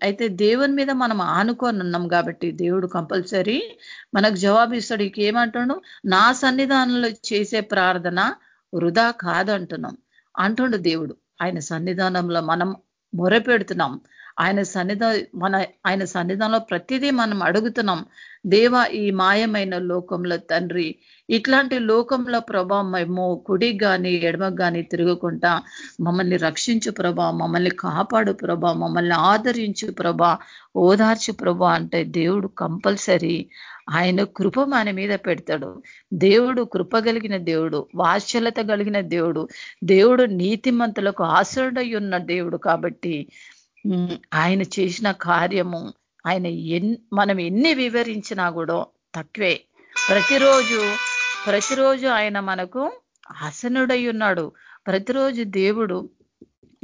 అయితే దేవుని మీద మనం ఆనుకొని ఉన్నాం కాబట్టి దేవుడు కంపల్సరీ మనకు జవాబు ఇస్తాడు. ఇక ఏమంటాడు? నా సన్నిధానంలో చేసే ప్రార్థన వృధా కాదంటున్నాం. అంటుండు దేవుడు. ఆయన సన్నిధానంలో మనం మొరపెడుతున్నాం. ఆయన సన్నిధ మన ఆయన సన్నిధానంలో ప్రతిదీ మనం అడుగుతున్నాం. దేవ ఈ మాయమైన లోకంలో తండ్రి ఇట్లాంటి లోకంలో ప్రభా మేము కుడి కానీ ఎడమ కానీ తిరుగుకుంటా మమ్మల్ని రక్షించు ప్రభా మమ్మల్ని కాపాడు ప్రభా మమ్మల్ని ఆదరించు ప్రభా ఓదార్చు ప్రభా అంటే దేవుడు కంపల్సరీ ఆయన కృప మన మీద పెడతాడు. దేవుడు కృప కలిగిన దేవుడు వాత్సల్యత కలిగిన దేవుడు దేవుడు నీతిమంతులకు ఆశ్రడై ఉన్న దేవుడు కాబట్టి ఆయన చేసిన కార్యము ఆయన ఎన్ మనం ఎన్ని వివరించినా కూడా తక్కువే. ప్రతిరోజు ప్రతిరోజు ఆయన మనకు హసనుడై ఉన్నాడు. ప్రతిరోజు దేవుడు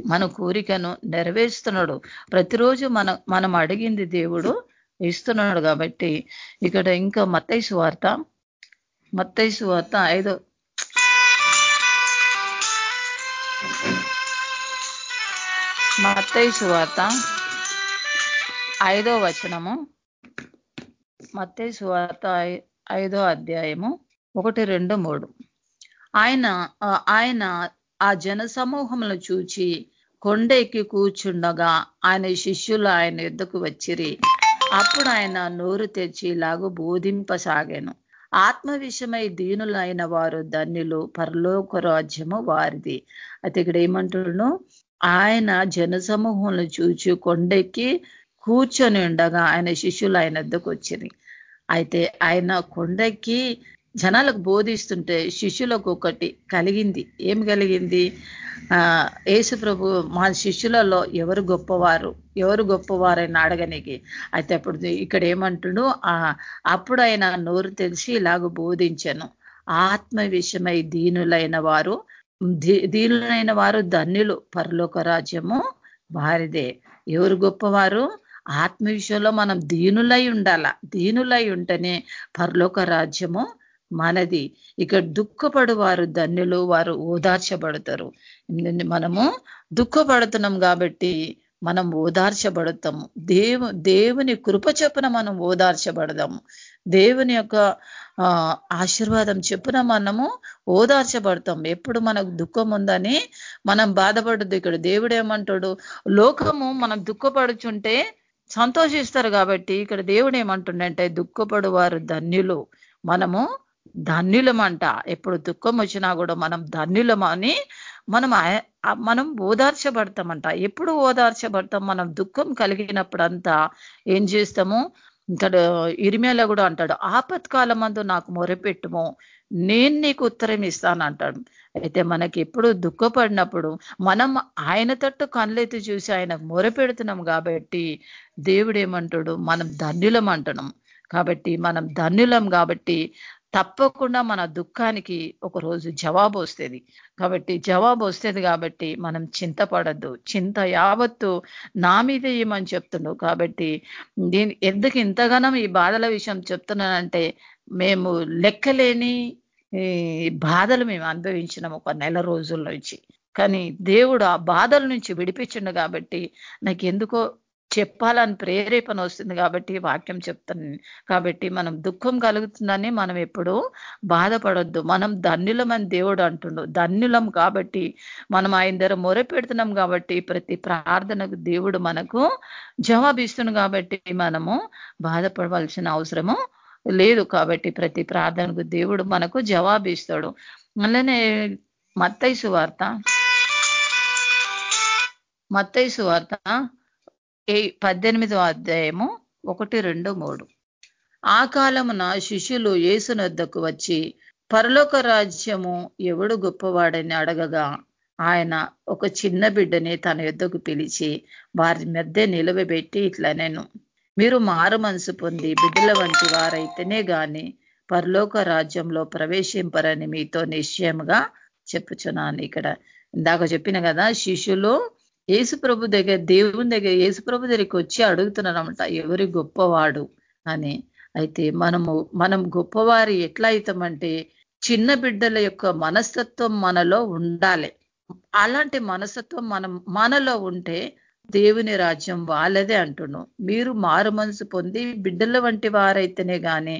మన కోరికను నెరవేరుస్తున్నాడు. ప్రతిరోజు మన మనం అడిగింది దేవుడు ఇస్తున్నాడు కాబట్టి ఇక్కడ ఇంకా మత్తైసు వార్త మత్తైసు వార్త ఐదో మత్తయి సువార్త ఐదో వచనము. మత్తయి సువార్త ఐదో అధ్యాయము ఒకటి రెండు మూడు. ఆయన ఆయన ఆ జన సమూహములను చూచి కొండెక్కి కూర్చుండగా ఆయన శిష్యులు ఆయన ఎద్దుకు వచ్చిరి. అప్పుడు ఆయన నోరు తెచ్చి ఇలాగూ బోధింపసాగాను. ఆత్మ విషయమై దీనులైన వారు ధన్యులు పరలోక రాజ్యము వారిది. అయితే ఇక్కడ ఏమంటున్నాను ఆయన జనసమూహంలో చూచి కొండెక్కి కూర్చొని ఉండగా ఆయన శిష్యులు ఆయన వద్దకు వచ్చింది అయితే ఆయన కొండెక్కి జనాలకు బోధిస్తుంటే శిష్యులకు ఒకటి కలిగింది. ఏం కలిగింది? ఆ యేసు ప్రభు మా శిష్యులలో ఎవరు గొప్పవారు? ఎవరు గొప్పవారైనా అడగనికి అయితే అప్పుడు ఇక్కడ ఏమంటుడు? ఆ అప్పుడు ఆయన నోరు తెలిసి ఇలాగ బోధించను. ఆత్మ విషయమై దీనులైన వారు దీనులైన వారు ధన్యులు. పరలోక రాజ్యము వారిదే. ఎవరు గొప్పవారు? ఆత్మ విషయంలో మనం దీనులై ఉండాల. దీనులై ఉంటేనే పరలోక రాజ్యము మనది. ఇక్కడ దుఃఖపడు వారు ధన్యులు వారు ఓదార్చబడతారు. మనము దుఃఖపడుతున్నాం కాబట్టి మనం ఓదార్చబడతాము. దేవు దేవుని కృప చెప్పున మనం ఓదార్చబడదాము. దేవుని యొక్క ఆశీర్వాదం చెప్పున మనము ఓదార్చబడతాం ఎప్పుడు మనకు దుఃఖం ఉందని మనం బాధపడద్దు ఇక్కడ. దేవుడు ఏమంటాడు? లోకము మనం దుఃఖపడుచుంటే సంతోషిస్తారు కాబట్టి ఇక్కడ దేవుడు ఏమంటుండంటే దుఃఖపడు వారు ధన్యులు. మనము ధన్యులమంట. ఎప్పుడు దుఃఖం వచ్చినా కూడా మనం ధన్యులమని మనం మనం ఓదార్చబడతామంట. ఎప్పుడు ఓదార్చబడతాం? మనం దుఃఖం కలిగినప్పుడంతా ఏం చేస్తాము? ఇంకా ఇరిమేలో కూడా అంటాడు ఆపత్కాలం అందు నాకు మొరపెట్టుము నేను నీకు ఉత్తరం ఇస్తాను అంటాడు అయితే మనకి ఎప్పుడు దుఃఖపడినప్పుడు మనం ఆయన తట్టు కళ్ళెత్తి చూసి ఆయన మొరపెడుతున్నాం కాబట్టి దేవుడు ఏమంటాడు మనం ధన్యులం అంటున్నాం కాబట్టి మనం ధన్యులం కాబట్టి తప్పకుండా మన దుఃఖానికి ఒక రోజు జవాబు వస్తుంది. కాబట్టి జవాబు వస్తుంది కాబట్టి మనం చింతపడద్దు. చింత యావత్తు నా మీద ఏమని చెప్తుండు కాబట్టి దీని ఎందుకు ఇంతగానం ఈ బాధల విషయం చెప్తున్నానంటే మేము లెక్కలేని బాధలు మేము అనుభవించినాం ఒక నెల రోజుల నుంచి. కానీ దేవుడు ఆ బాధల నుంచి విడిపించిండు కాబట్టి నాకు ఎందుకో చెప్పాలని ప్రేరేపణ వస్తుంది కాబట్టి వాక్యం చెప్తాను కాబట్టి మనం దుఃఖం కలుగుతుందని మనం ఎప్పుడు బాధపడొద్దు. మనం ధన్యులమని దేవుడు అంటుండు. ధన్యులం కాబట్టి మనం ఆయన దగ్గర మొర పెడుతున్నాం కాబట్టి ప్రతి ప్రార్థనకు దేవుడు మనకు జవాబిస్తుంది కాబట్టి మనము బాధపడవలసిన అవసరము లేదు కాబట్టి ప్రతి ప్రార్థనకు దేవుడు మనకు జవాబిస్తాడు. అలానే మత్తైసు వార్త మత్తైసు వార్త పద్దెనిమిదో అధ్యాయము ఒకటి రెండు మూడు. ఆ కాలమున శిష్యులు యేసునొద్దకు వచ్చి పరలోక రాజ్యము ఎవడు గొప్పవాడని అడగగా ఆయన ఒక చిన్న బిడ్డని తన యుద్ధకు పిలిచి వారి మధ్య నిలవబెట్టి ఇట్లా నేను మీరు మారు మనసు పొంది బిడ్డల వంటి వారైతేనే గాని పరలోక రాజ్యంలో ప్రవేశింపరని మీతో నిశ్చయముగా చెప్పుచున్నాను. ఇక్కడ ఇందాక చెప్పిన కదా శిష్యులు ప్రభు దగ్గర దేవుని దగ్గర యేసు ప్రభు దగ్గరికి వచ్చి అడుగుతున్నారనమాట ఎవరి గొప్పవాడు అని. అయితే మనము మనం గొప్పవారి ఎట్లా అవుతామంటే చిన్న బిడ్డల యొక్క మనస్తత్వం మనలో ఉండాలి. అలాంటి మనస్తత్వం మనం మనలో ఉంటే దేవుని రాజ్యం వాళ్ళదే అంటున్నాం. మీరు మారు మనసు పొంది బిడ్డల వంటి వారైతేనే కానీ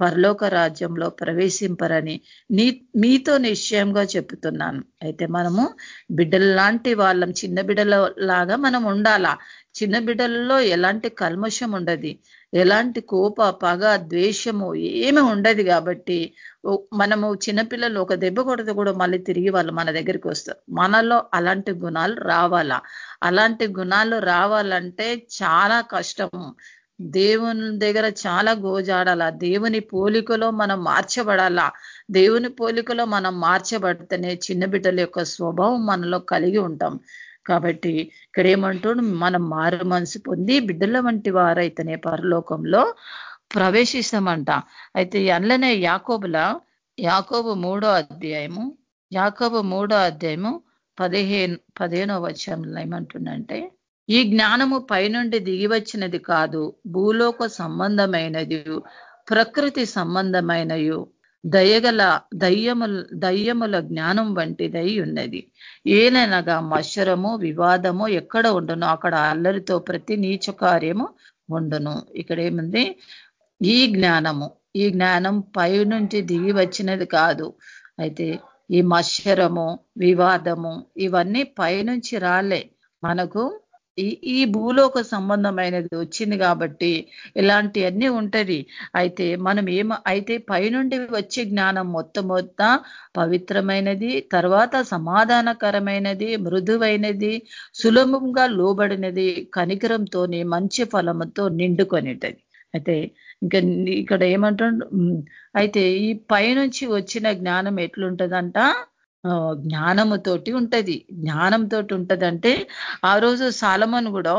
పరలోక రాజ్యంలో ప్రవేశింపరని నీ మీతో నిశ్చయంగా చెప్తున్నాను అయితే మనము బిడ్డల లాంటి వాళ్ళం చిన్న బిడ్డల లాగా మనం ఉండాలా? చిన్న బిడ్డలలో ఎలాంటి కల్మషం ఉండదు ఎలాంటి కోప పగ ద్వేషము ఏమి ఉండదు కాబట్టి మనము చిన్నపిల్లలు ఒక దెబ్బ కొడితే కూడా మళ్ళీ తిరిగి వాళ్ళు మన దగ్గరికి వస్తారు. మనలో అలాంటి గుణాలు రావాలా? అలాంటి గుణాలు రావాలంటే చాలా కష్టము. దేవుని దగ్గర చాలా గోజాడాలా? దేవుని పోలికలో మనం మార్చబడాలా? దేవుని పోలికలో మనం మార్చబడితేనే చిన్న బిడ్డల యొక్క స్వభావం మనలో కలిగి ఉంటాం. కాబట్టి ఇక్కడ ఏమంటాడు? మనం మారు మనసు పొంది బిడ్డల వంటి వారైతేనే పరలోకంలో ప్రవేశిస్తామంట. అయితే అందులోనే యాకోబుల యాకోబు మూడో అధ్యాయము యాకోబు మూడో అధ్యాయము పదిహేను పదిహేనో వచ్చంలో ఏమంటుందంటే ఈ జ్ఞానము పైనుండి దిగి వచ్చినది కాదు భూలోక సంబంధమైనది ప్రకృతి సంబంధమైనయు దయగల దయ్యముల దయ్యముల జ్ఞానం వంటిదై ఉన్నది. ఏననగా మత్సరము వివాదము ఎక్కడ ఉండును అక్కడ అల్లరితో ప్రతి నీచ కార్యము ఉండును. ఇక్కడ ఏముంది ఈ జ్ఞానము ఈ జ్ఞానం పై నుంచి దిగి వచ్చినది కాదు. అయితే ఈ మత్సరము వివాదము ఇవన్నీ పైనుంచి రాలే. మనకు ఈ ఈ భూలోక సంబంధమైనది వచ్చింది కాబట్టి ఇలాంటివన్నీ ఉంటది. అయితే మనం ఏమ అయితే పైనుండి వచ్చే జ్ఞానం మొత్తం మొత్తం పవిత్రమైనది తర్వాత సమాధానకరమైనది మృదువైనది సులభంగా లోబడినది కనికరంతోనే మంచి ఫలముతో నిండుకొనిటది. అయితే ఇంకా ఇక్కడ ఏమంటుండ? అయితే ఈ పైనుంచి వచ్చిన జ్ఞానం ఎట్లుంటదంట? జ్ఞానముతోటి ఉంటది. జ్ఞానంతో ఉంటదంటే ఆ రోజు సాలమన్ కూడా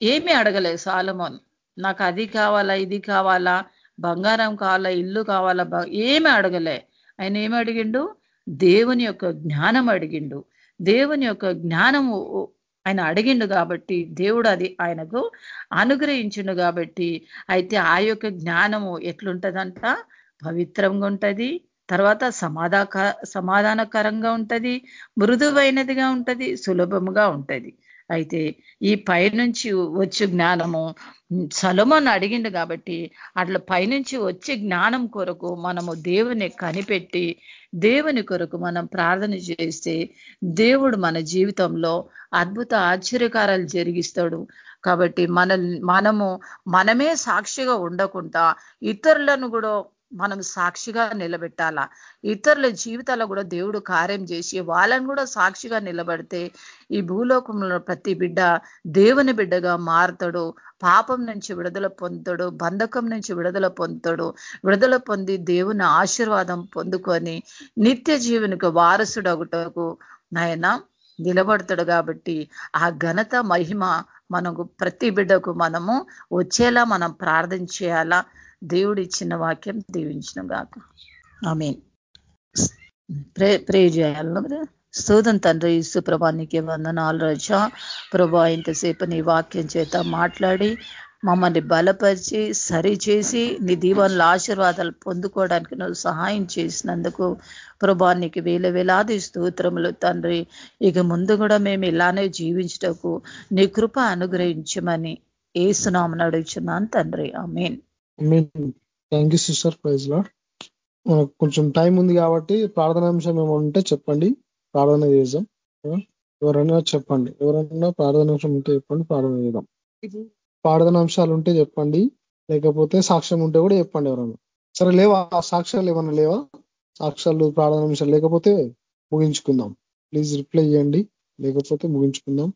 ఏమీ అడగలేదు. సాలమన్ నాకు అది కావాలా ఇది కావాలా బంగారం కావాలా ఇల్లు కావాలా ఏమి అడగలే. ఆయన ఏమి అడిగిండు? దేవుని యొక్క జ్ఞానం అడిగిండు. దేవుని యొక్క జ్ఞానము ఆయన అడిగిండు కాబట్టి దేవుడు అది ఆయనకు అనుగ్రహించిండు కాబట్టి అయితే ఆ యొక్క జ్ఞానము ఎట్లుంటదంట? పవిత్రంగా ఉంటది. తర్వాత సమాధాక సమాధానకరంగా ఉంటది మృదువైనదిగా ఉంటది సులభముగా ఉంటది. అయితే ఈ పైనుంచి వచ్చే జ్ఞానము సలమని అడిగిండు కాబట్టి అట్లా పైనుంచి వచ్చే జ్ఞానం కొరకు మనము దేవుని కనిపెట్టి దేవుని కొరకు మనం ప్రార్థన చేస్తే దేవుడు మన జీవితంలో అద్భుత ఆశ్చర్యకారాలు జరిగిస్తాడు. కాబట్టి మన మనము మనమే సాక్షిగా ఉండకుండా ఇతరులను కూడా మనం సాక్షిగా నిలబెట్టాలా? ఇతరుల జీవితాల్లో కూడా దేవుడు కార్యం చేసి వాళ్ళని కూడా సాక్షిగా నిలబడితే ఈ భూలోకంలో ప్రతి బిడ్డ దేవుని బిడ్డగా మారుతాడు. పాపం నుంచి విడుదల పొందుతాడు. బంధకం నుంచి విడుదల పొందుతాడు. విడుదల పొంది దేవుని ఆశీర్వాదం పొందుకొని నిత్య జీవునికి వారసుడగుటకు నాయన నిలబడతాడు కాబట్టి ఆ ఘనత మహిమ మనకు ప్రతి బిడ్డకు మనము వచ్చేలా మనం ప్రార్థన చేయాలా? దేవుడు ఇచ్చిన వాక్యం దీవించిన గాక. ఆమె ప్రే ప్రే చేయాలను స్తోదం తండ్రి ఇసు ప్రభానికి వందనాలు రజ. ప్రభా ఇంతసేపు నీ వాక్యం చేత మాట్లాడి మమ్మల్ని బలపరిచి సరిచేసి నీ దీవెనల ఆశీర్వాదాలు పొందుకోవడానికి నువ్వు సహాయం చేసినందుకు ప్రభానికి వేల వేలాది స్తోత్రములు తండ్రి. ఇక ముందు కూడా మేము ఇలానే జీవించటకు నీ కృప అనుగ్రహించమని ఏసునామని అడుగుచున్నాను తండ్రి. ఆ main thank you sister praise lord మనకు కొంచెం టైం ఉంది కాబట్టి ప్రార్థనాంశం ఏమైనా ఉంటే చెప్పండి. ప్రార్థన చేద్దాం. ఎవరైనా చెప్పండి. ఎవరైనా ప్రార్థనాంశం ఉంటే చెప్పండి ప్రార్థన చేద్దాం. ప్రార్థనాంశాలు ఉంటే చెప్పండి. లేకపోతే సాక్ష్యం ఉంటే కూడా చెప్పండి ఎవరైనా. సరే లేవా? సాక్ష్యాలు ఏమన్నా లేవా? సాక్ష్యాలు ప్రార్థనాంశాలు లేకపోతే ముగించుకుందాం. ప్లీజ్ రిప్లై చేయండి. లేకపోతే ముగించుకుందాం.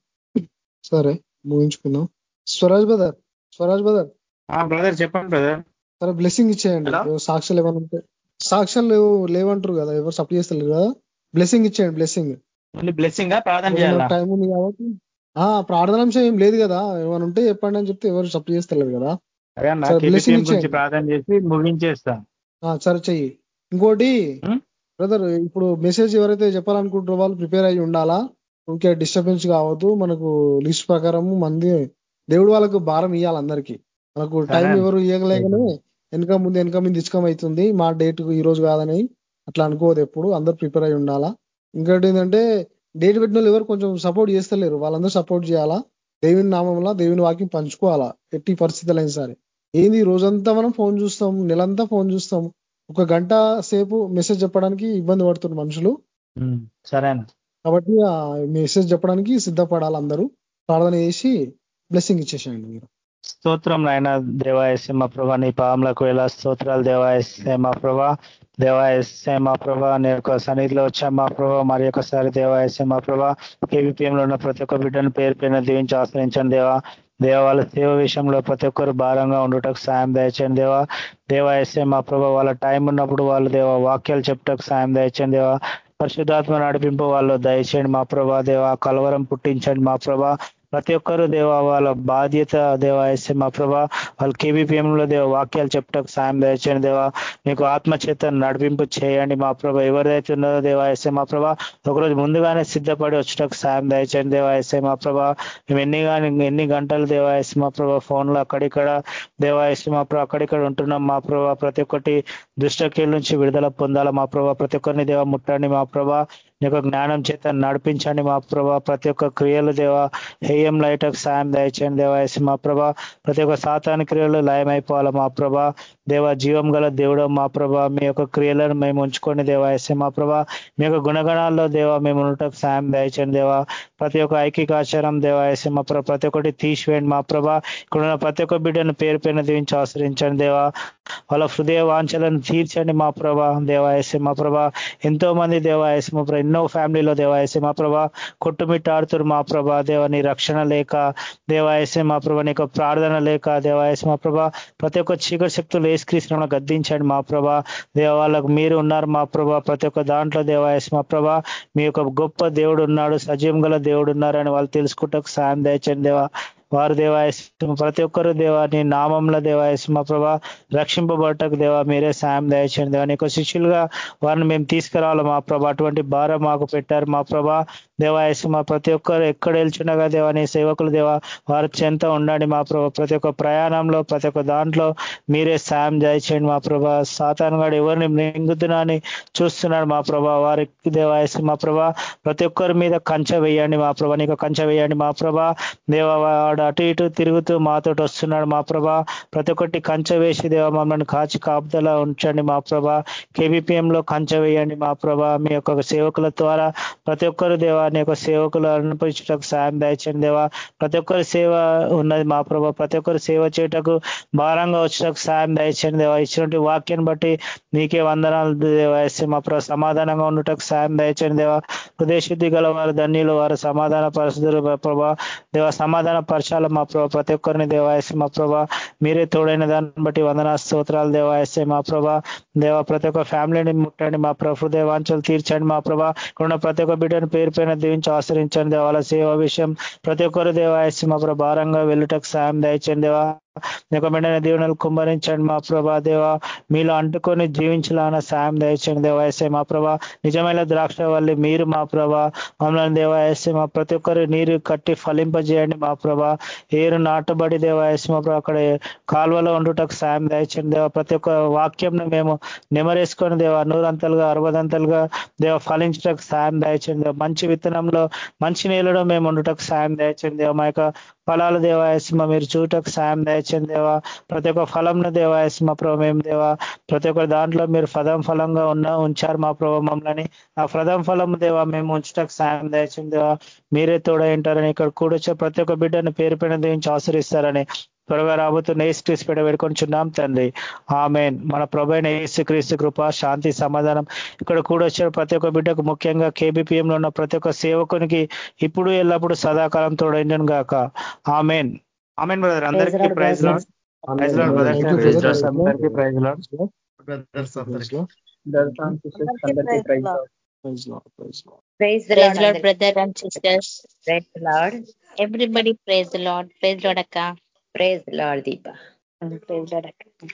సరే ముగించుకుందాం. Swaraj brother Swaraj brother. Brother చెప్పండి బ్రదర్ సరే బ్లెస్సింగ్ ఇచ్చేయండి. సాక్ష్యాలు ఏమైనా ఉంటే. సాక్ష్యాలు లేవు లేవంటారు కదా ఎవరు సప్లై చేస్తలేరు కదా. బ్లెస్సింగ్ ఇచ్చేయండి బ్లెస్సింగ్ బ్లెస్సింగ్ ప్రార్థన చేయాలి? టైం ఉంది కాబట్టి. ఆ ప్రార్థనాంశం ఏం లేదు కదా. ఏమైనా ఉంటే చెప్పండి అని చెప్తే ఎవరు సప్లై చేస్తలేరు కదా. బ్లెస్సింగ్ గురించి ప్రార్థన చేసి ముగించేస్తా. సరే చెయ్యి. ఇంకోటి బ్రదర్ ఇప్పుడు మెసేజ్ ఎవరైతే చెప్పాలనుకుంటారో వాళ్ళు ప్రిపేర్ అయ్యి ఉండాలా? ఇంకే డిస్టర్బెన్స్ కావద్దు. మనకు లిస్ట్ ప్రకారం మంది దేవుడు వాళ్ళకు భారం ఇవ్వాలి అందరికీ. మనకు టైం ఎవరు ఇవ్వలేకనే వెనక ముందు వెనక ముందు ఇచ్చకం అవుతుంది మా డేట్ ఈ రోజు కాదని అట్లా అనుకోవద్దు ఎప్పుడు. అందరు ప్రిపేర్ అయి ఉండాలా. ఇంకోటి ఏంటంటే డేట్ పెట్టిన ఎవరు కొంచెం సపోర్ట్ చేస్తలేరు. వాళ్ళందరూ సపోర్ట్ చేయాలా? దేవుని నామంలో దేవుని వాక్యం పంచుకోవాలా? ఎట్టి పరిస్థితులు అయినా సరే. ఏంది? రోజంతా మనం ఫోన్ చూస్తాం. నెలంతా ఫోన్ చూస్తాం. ఒక గంట సేపు మెసేజ్ చెప్పడానికి ఇబ్బంది పడుతున్నారు మనుషులు. సరేనా కాబట్టి మెసేజ్ చెప్పడానికి సిద్ధపడాలి అందరూ. ప్రార్థన చేసి బ్లెస్సింగ్ ఇచ్చేసేయండి మీరు. స్తోత్రం నాయన. దేవాయసే మా ప్రభా నీ పాములకు ఎలా స్తోత్రాలు? దేవాయసే మా ప్రభా దేవాయసే మా ప్రభా నీ యొక్క సన్నిధిలో వచ్చా. మా ప్రభా మరి ఒకసారి దేవాయసే మా ప్రభా కేవీపీఎంలో ఉన్న ప్రతి ఒక్క బిడ్డను పేరు పైన దీవించి ఆశ్రయించండి దేవా. దేవ వాళ్ళ సేవ విషయంలో ప్రతి ఒక్కరు భారంగా ఉండటకు సాయం దయచండి దేవా. దేవాయసే మా ప్రభా వాళ్ళ టైం ఉన్నప్పుడు వాళ్ళు దేవ వాక్యాలు చెప్పటకు సాయం దయచండి దేవా. పరిశుద్ధాత్మ నడిపింపు వాళ్ళు దయచేయండి మా ప్రభా దేవా. కలవరం పుట్టించండి మా ప్రభా. ప్రతి ఒక్కరు దేవ వాళ్ళ బాధ్యత దేవ మా ప్రభా వాళ్ళు కేబీపీఎంలో దేవ వాక్యాలు చెప్పటకు సాయం దయచేయండి దేవా. మీకు ఆత్మచేత నడిపింపు చేయండి మా ప్రభా. ఎవరైతే ఉన్నదో దేవా మా ప్రభా ఒకరోజు ముందుగానే సిద్ధపడి వచ్చటకు సాయం దయచేయండి దేవా మా ప్రభా. మేము ఎన్ని కానీ ఎన్ని గంటలు దేవా ఎస్ఏ మా ప్రభా ఫోన్లో అక్కడిక్కడ దేవా మా ప్రభా అక్కడిక్కడ ఉంటున్నాం. మా ప్రభా ప్రతి ఒక్కటి దుష్టకీల నుంచి విడుదల పొందాలా మా ప్రభా. ప్రతి ఒక్కరిని దేవ ముట్టండి మా ప్రభా. యొక్క జ్ఞానం చేత నడిపించండి మా ప్రభా. ప్రతి ఒక్క క్రియలు దేవా హేయం లైటకు సాయం దయచేయండి దేవా. ఎస్ఏ మా ప్రభా ప్రతి ఒక్క సాతాని క్రియలు లయమైపోవాలి మా ప్రభా. దేవ జీవం గల దేవుడు మా ప్రభా. మీ యొక్క క్రియలను మేము ఉంచుకొని దేవా. మా ప్రభా మీ యొక్క గుణగణాల్లో దేవా మేము ఉండటం సాయం దయచండి దేవా. ప్రతి ఒక్క ఐక్యకాచారం దేవా. మా ప్రభా ప్రతి ఒక్కటి తీసివేయండి మా ప్రభా. ఇక్కడ ఉన్న ప్రతి ఒక్క బిడ్డను పేరు పైన దీవించి ఆశ్రయించండి దేవా. వాళ్ళ హృదయ వాంఛలను తీర్చండి మా ప్రభా దేవా మా ప్రభా ఎంతో మంది దేవా మా ప్రభా ఎన్నో ఫ్యామిలీలో దేవాయసి మా ప్రభా కొట్టుమిట్టాడుతురు మా ప్రభా దేవ నీ రక్షణ లేక దేవాయసే మా ప్రభా నీకు ప్రార్థన లేక దేవాయసే మా ప్రభా ప్రతి ఒక్క చీకటి శక్తులు ఏసుక్రీస్తున్న గద్దించండి మా ప్రభా దేవాళ్ళకు మీరు ఉన్నారు మా ప్రభా ప్రతి ఒక్క దాంట్లో దేవాయస్ మా ప్రభా మీ యొక్క గొప్ప దేవుడు ఉన్నాడు సజీవం గల దేవుడు ఉన్నారని వాళ్ళు తెలుసుకుంటకు సాయం దయచండి దేవా వారు దేవాయస్మ ప్రతి ఒక్కరు దేవా నీ నామంలో దేవాయస్మ ప్రభా రక్షింపబడటకు దేవా మీరే సాయం దయచేయండి దేవా. నీకు శిష్యులుగా వారిని మేము తీసుకురావాలి మా ప్రభా. అటువంటి భారం మాకు పెట్టారు మా ప్రభా. దేవాయస్మ ప్రతి ఒక్కరు ఎక్కడ వెళ్చుండగా దేవా నీ సేవకులు దేవా వారి చెంత ఉండండి మా ప్రభా. ప్రతి ఒక్క ప్రయాణంలో ప్రతి ఒక్క దాంట్లో మీరే సాయం దయచేయండి మా ప్రభా. సాతాన్ గాడు ఎవరిని మింగుతున్నా అని చూస్తున్నాడు మా ప్రభా. వారికి దేవాయస్మ మా ప్రభా ప్రతి ఒక్కరి మీద కంచె వేయండి మా ప్రభా. నీకు కంచె వేయండి మా ప్రభా. దేవ వాడు అటు ఇటు తిరుగుతూ మాతోటి వస్తున్నాడు. మా ప్రభా ప్రతి ఒక్కటి కంచె వేసి దేవ మమ్మల్ని కాచి కాపుదల ఉంచండి మా ప్రభా. కేబిపిఎంలో కంచె వేయండి మా ప్రభా. మీ యొక్క సేవకుల ద్వారా ప్రతి ఒక్కరు దేవా నీ యొక్క సేవకులు అనుభవించటకు సాయం దయచండి దేవా. ప్రతి ఒక్కరి సేవ ఉన్నది మా ప్రభా. ప్రతి ఒక్కరు సేవ చేయటకు భారంగా వచ్చేటకు సాయం దయచండి దేవా. ఇచ్చినటువంటి వాక్యాన్ని బట్టి నీకే వందనాలు దేవా. మా ప్రభా సమాధానంగా ఉండటకు సాయం దయచండి దేవా. హృదయశుద్ధి గల వారు ధన్యులు వారు సమాధాన పరిస్థితులు ప్రభా. దేవ సమాధాన పరిస్థితి పరచాల మా ప్రభా ప్రతి ఒక్కరిని దేవాయసి మా ప్రభా మీరే తోడైన దాన్ని బట్టి వందనా స్తోత్రాలు దేవాయసే మా ప్రభా. దేవ ప్రతి ఒక్క ఫ్యామిలీని ముట్టండి మా ప్రభు దేవాంచలు తీర్చండి మా ప్రభా. ఇక్కడ ప్రతి ఒక్క బిడ్డను పేరు పైన దీవించి ఆశ్రయించండి దేవాల సేవ విషయం ప్రతి ఒక్కరు దేవాయసి మా ప్రభా భారంగా వెళ్ళటకు సాయం దయచండి దేవా. నీకు మెండైన దీవెనలు కుమ్మరించండి మా ప్రభా. దేవ మీలో అంటుకొని జీవించాలన్న సాయం దయచండి దేవాయసే మా ప్రభా నిజమైన ద్రాక్ష వల్లి మీరు మా ప్రభా. మమ్మల్ని దేవాయసే మా ప్రతి ఒక్కరు నీరు కట్టి ఫలింపజేయండి మా ప్రభా. ఏరు నాటబడి దేవాయసే మా ప్రభా అక్కడ కాలువలో ఉండుటకు సాయం దయచండి దేవ ప్రతి ఒక్క వాక్యంను మేము నెమరేసుకొని దేవ నూరంతలుగా అరవదంతలుగా దేవ ఫలించటకు సాయం దయచండి దేవ మంచి విత్తనంలో మంచి నీళ్ళలో మేము ఉండుటకు సాయం దయచండి దేవ మా యొక్క ఫలాలు దేవాయస్మ మీరు చూటకు సాయం దయచండి దేవా. ప్రతి ఒక్క ఫలంను దేవాయస్మ ప్రభు మేము దేవా. ప్రతి ఒక్క దాంట్లో మీరు ఫలం ఫలంగా ఉన్న ఉంచారు మా ప్రభు మమ్మల్ని. ఆ ప్రథమ ఫలం దేవా మేము ఉంచటకు సాయం దయచండి దేవా. మీరే తోడైంటారని ఇక్కడ కూడొచ్చే ప్రతి ఒక్క బిడ్డను పేరు పైన దేవించి ఆశ్రయిస్తారని త్వరగా రాబోతున్న ఏసు క్రీస్ పెడ వేడుకొంచున్నాం తండ్రి. ఆమెన్. మన ప్రభైన ఏసు క్రీస్తు కృప శాంతి సమాధానం ఇక్కడ కూడా వచ్చిన ప్రతి ఒక్క బిడ్డకు ముఖ్యంగా కేబిపిఎంలో ఉన్న ప్రతి ఒక్క సేవకునికి ఇప్పుడు ఎల్లప్పుడూ సదాకాలం తోడైండను గాక ఆమెన్. ఆమెన్ బ్రదర్ అందరికీ praise lord praise lord brother అందరికీ praise lord Lord. Praise Lord, Akka. Praise the Lord, Deepa. Praise Lord, Akka.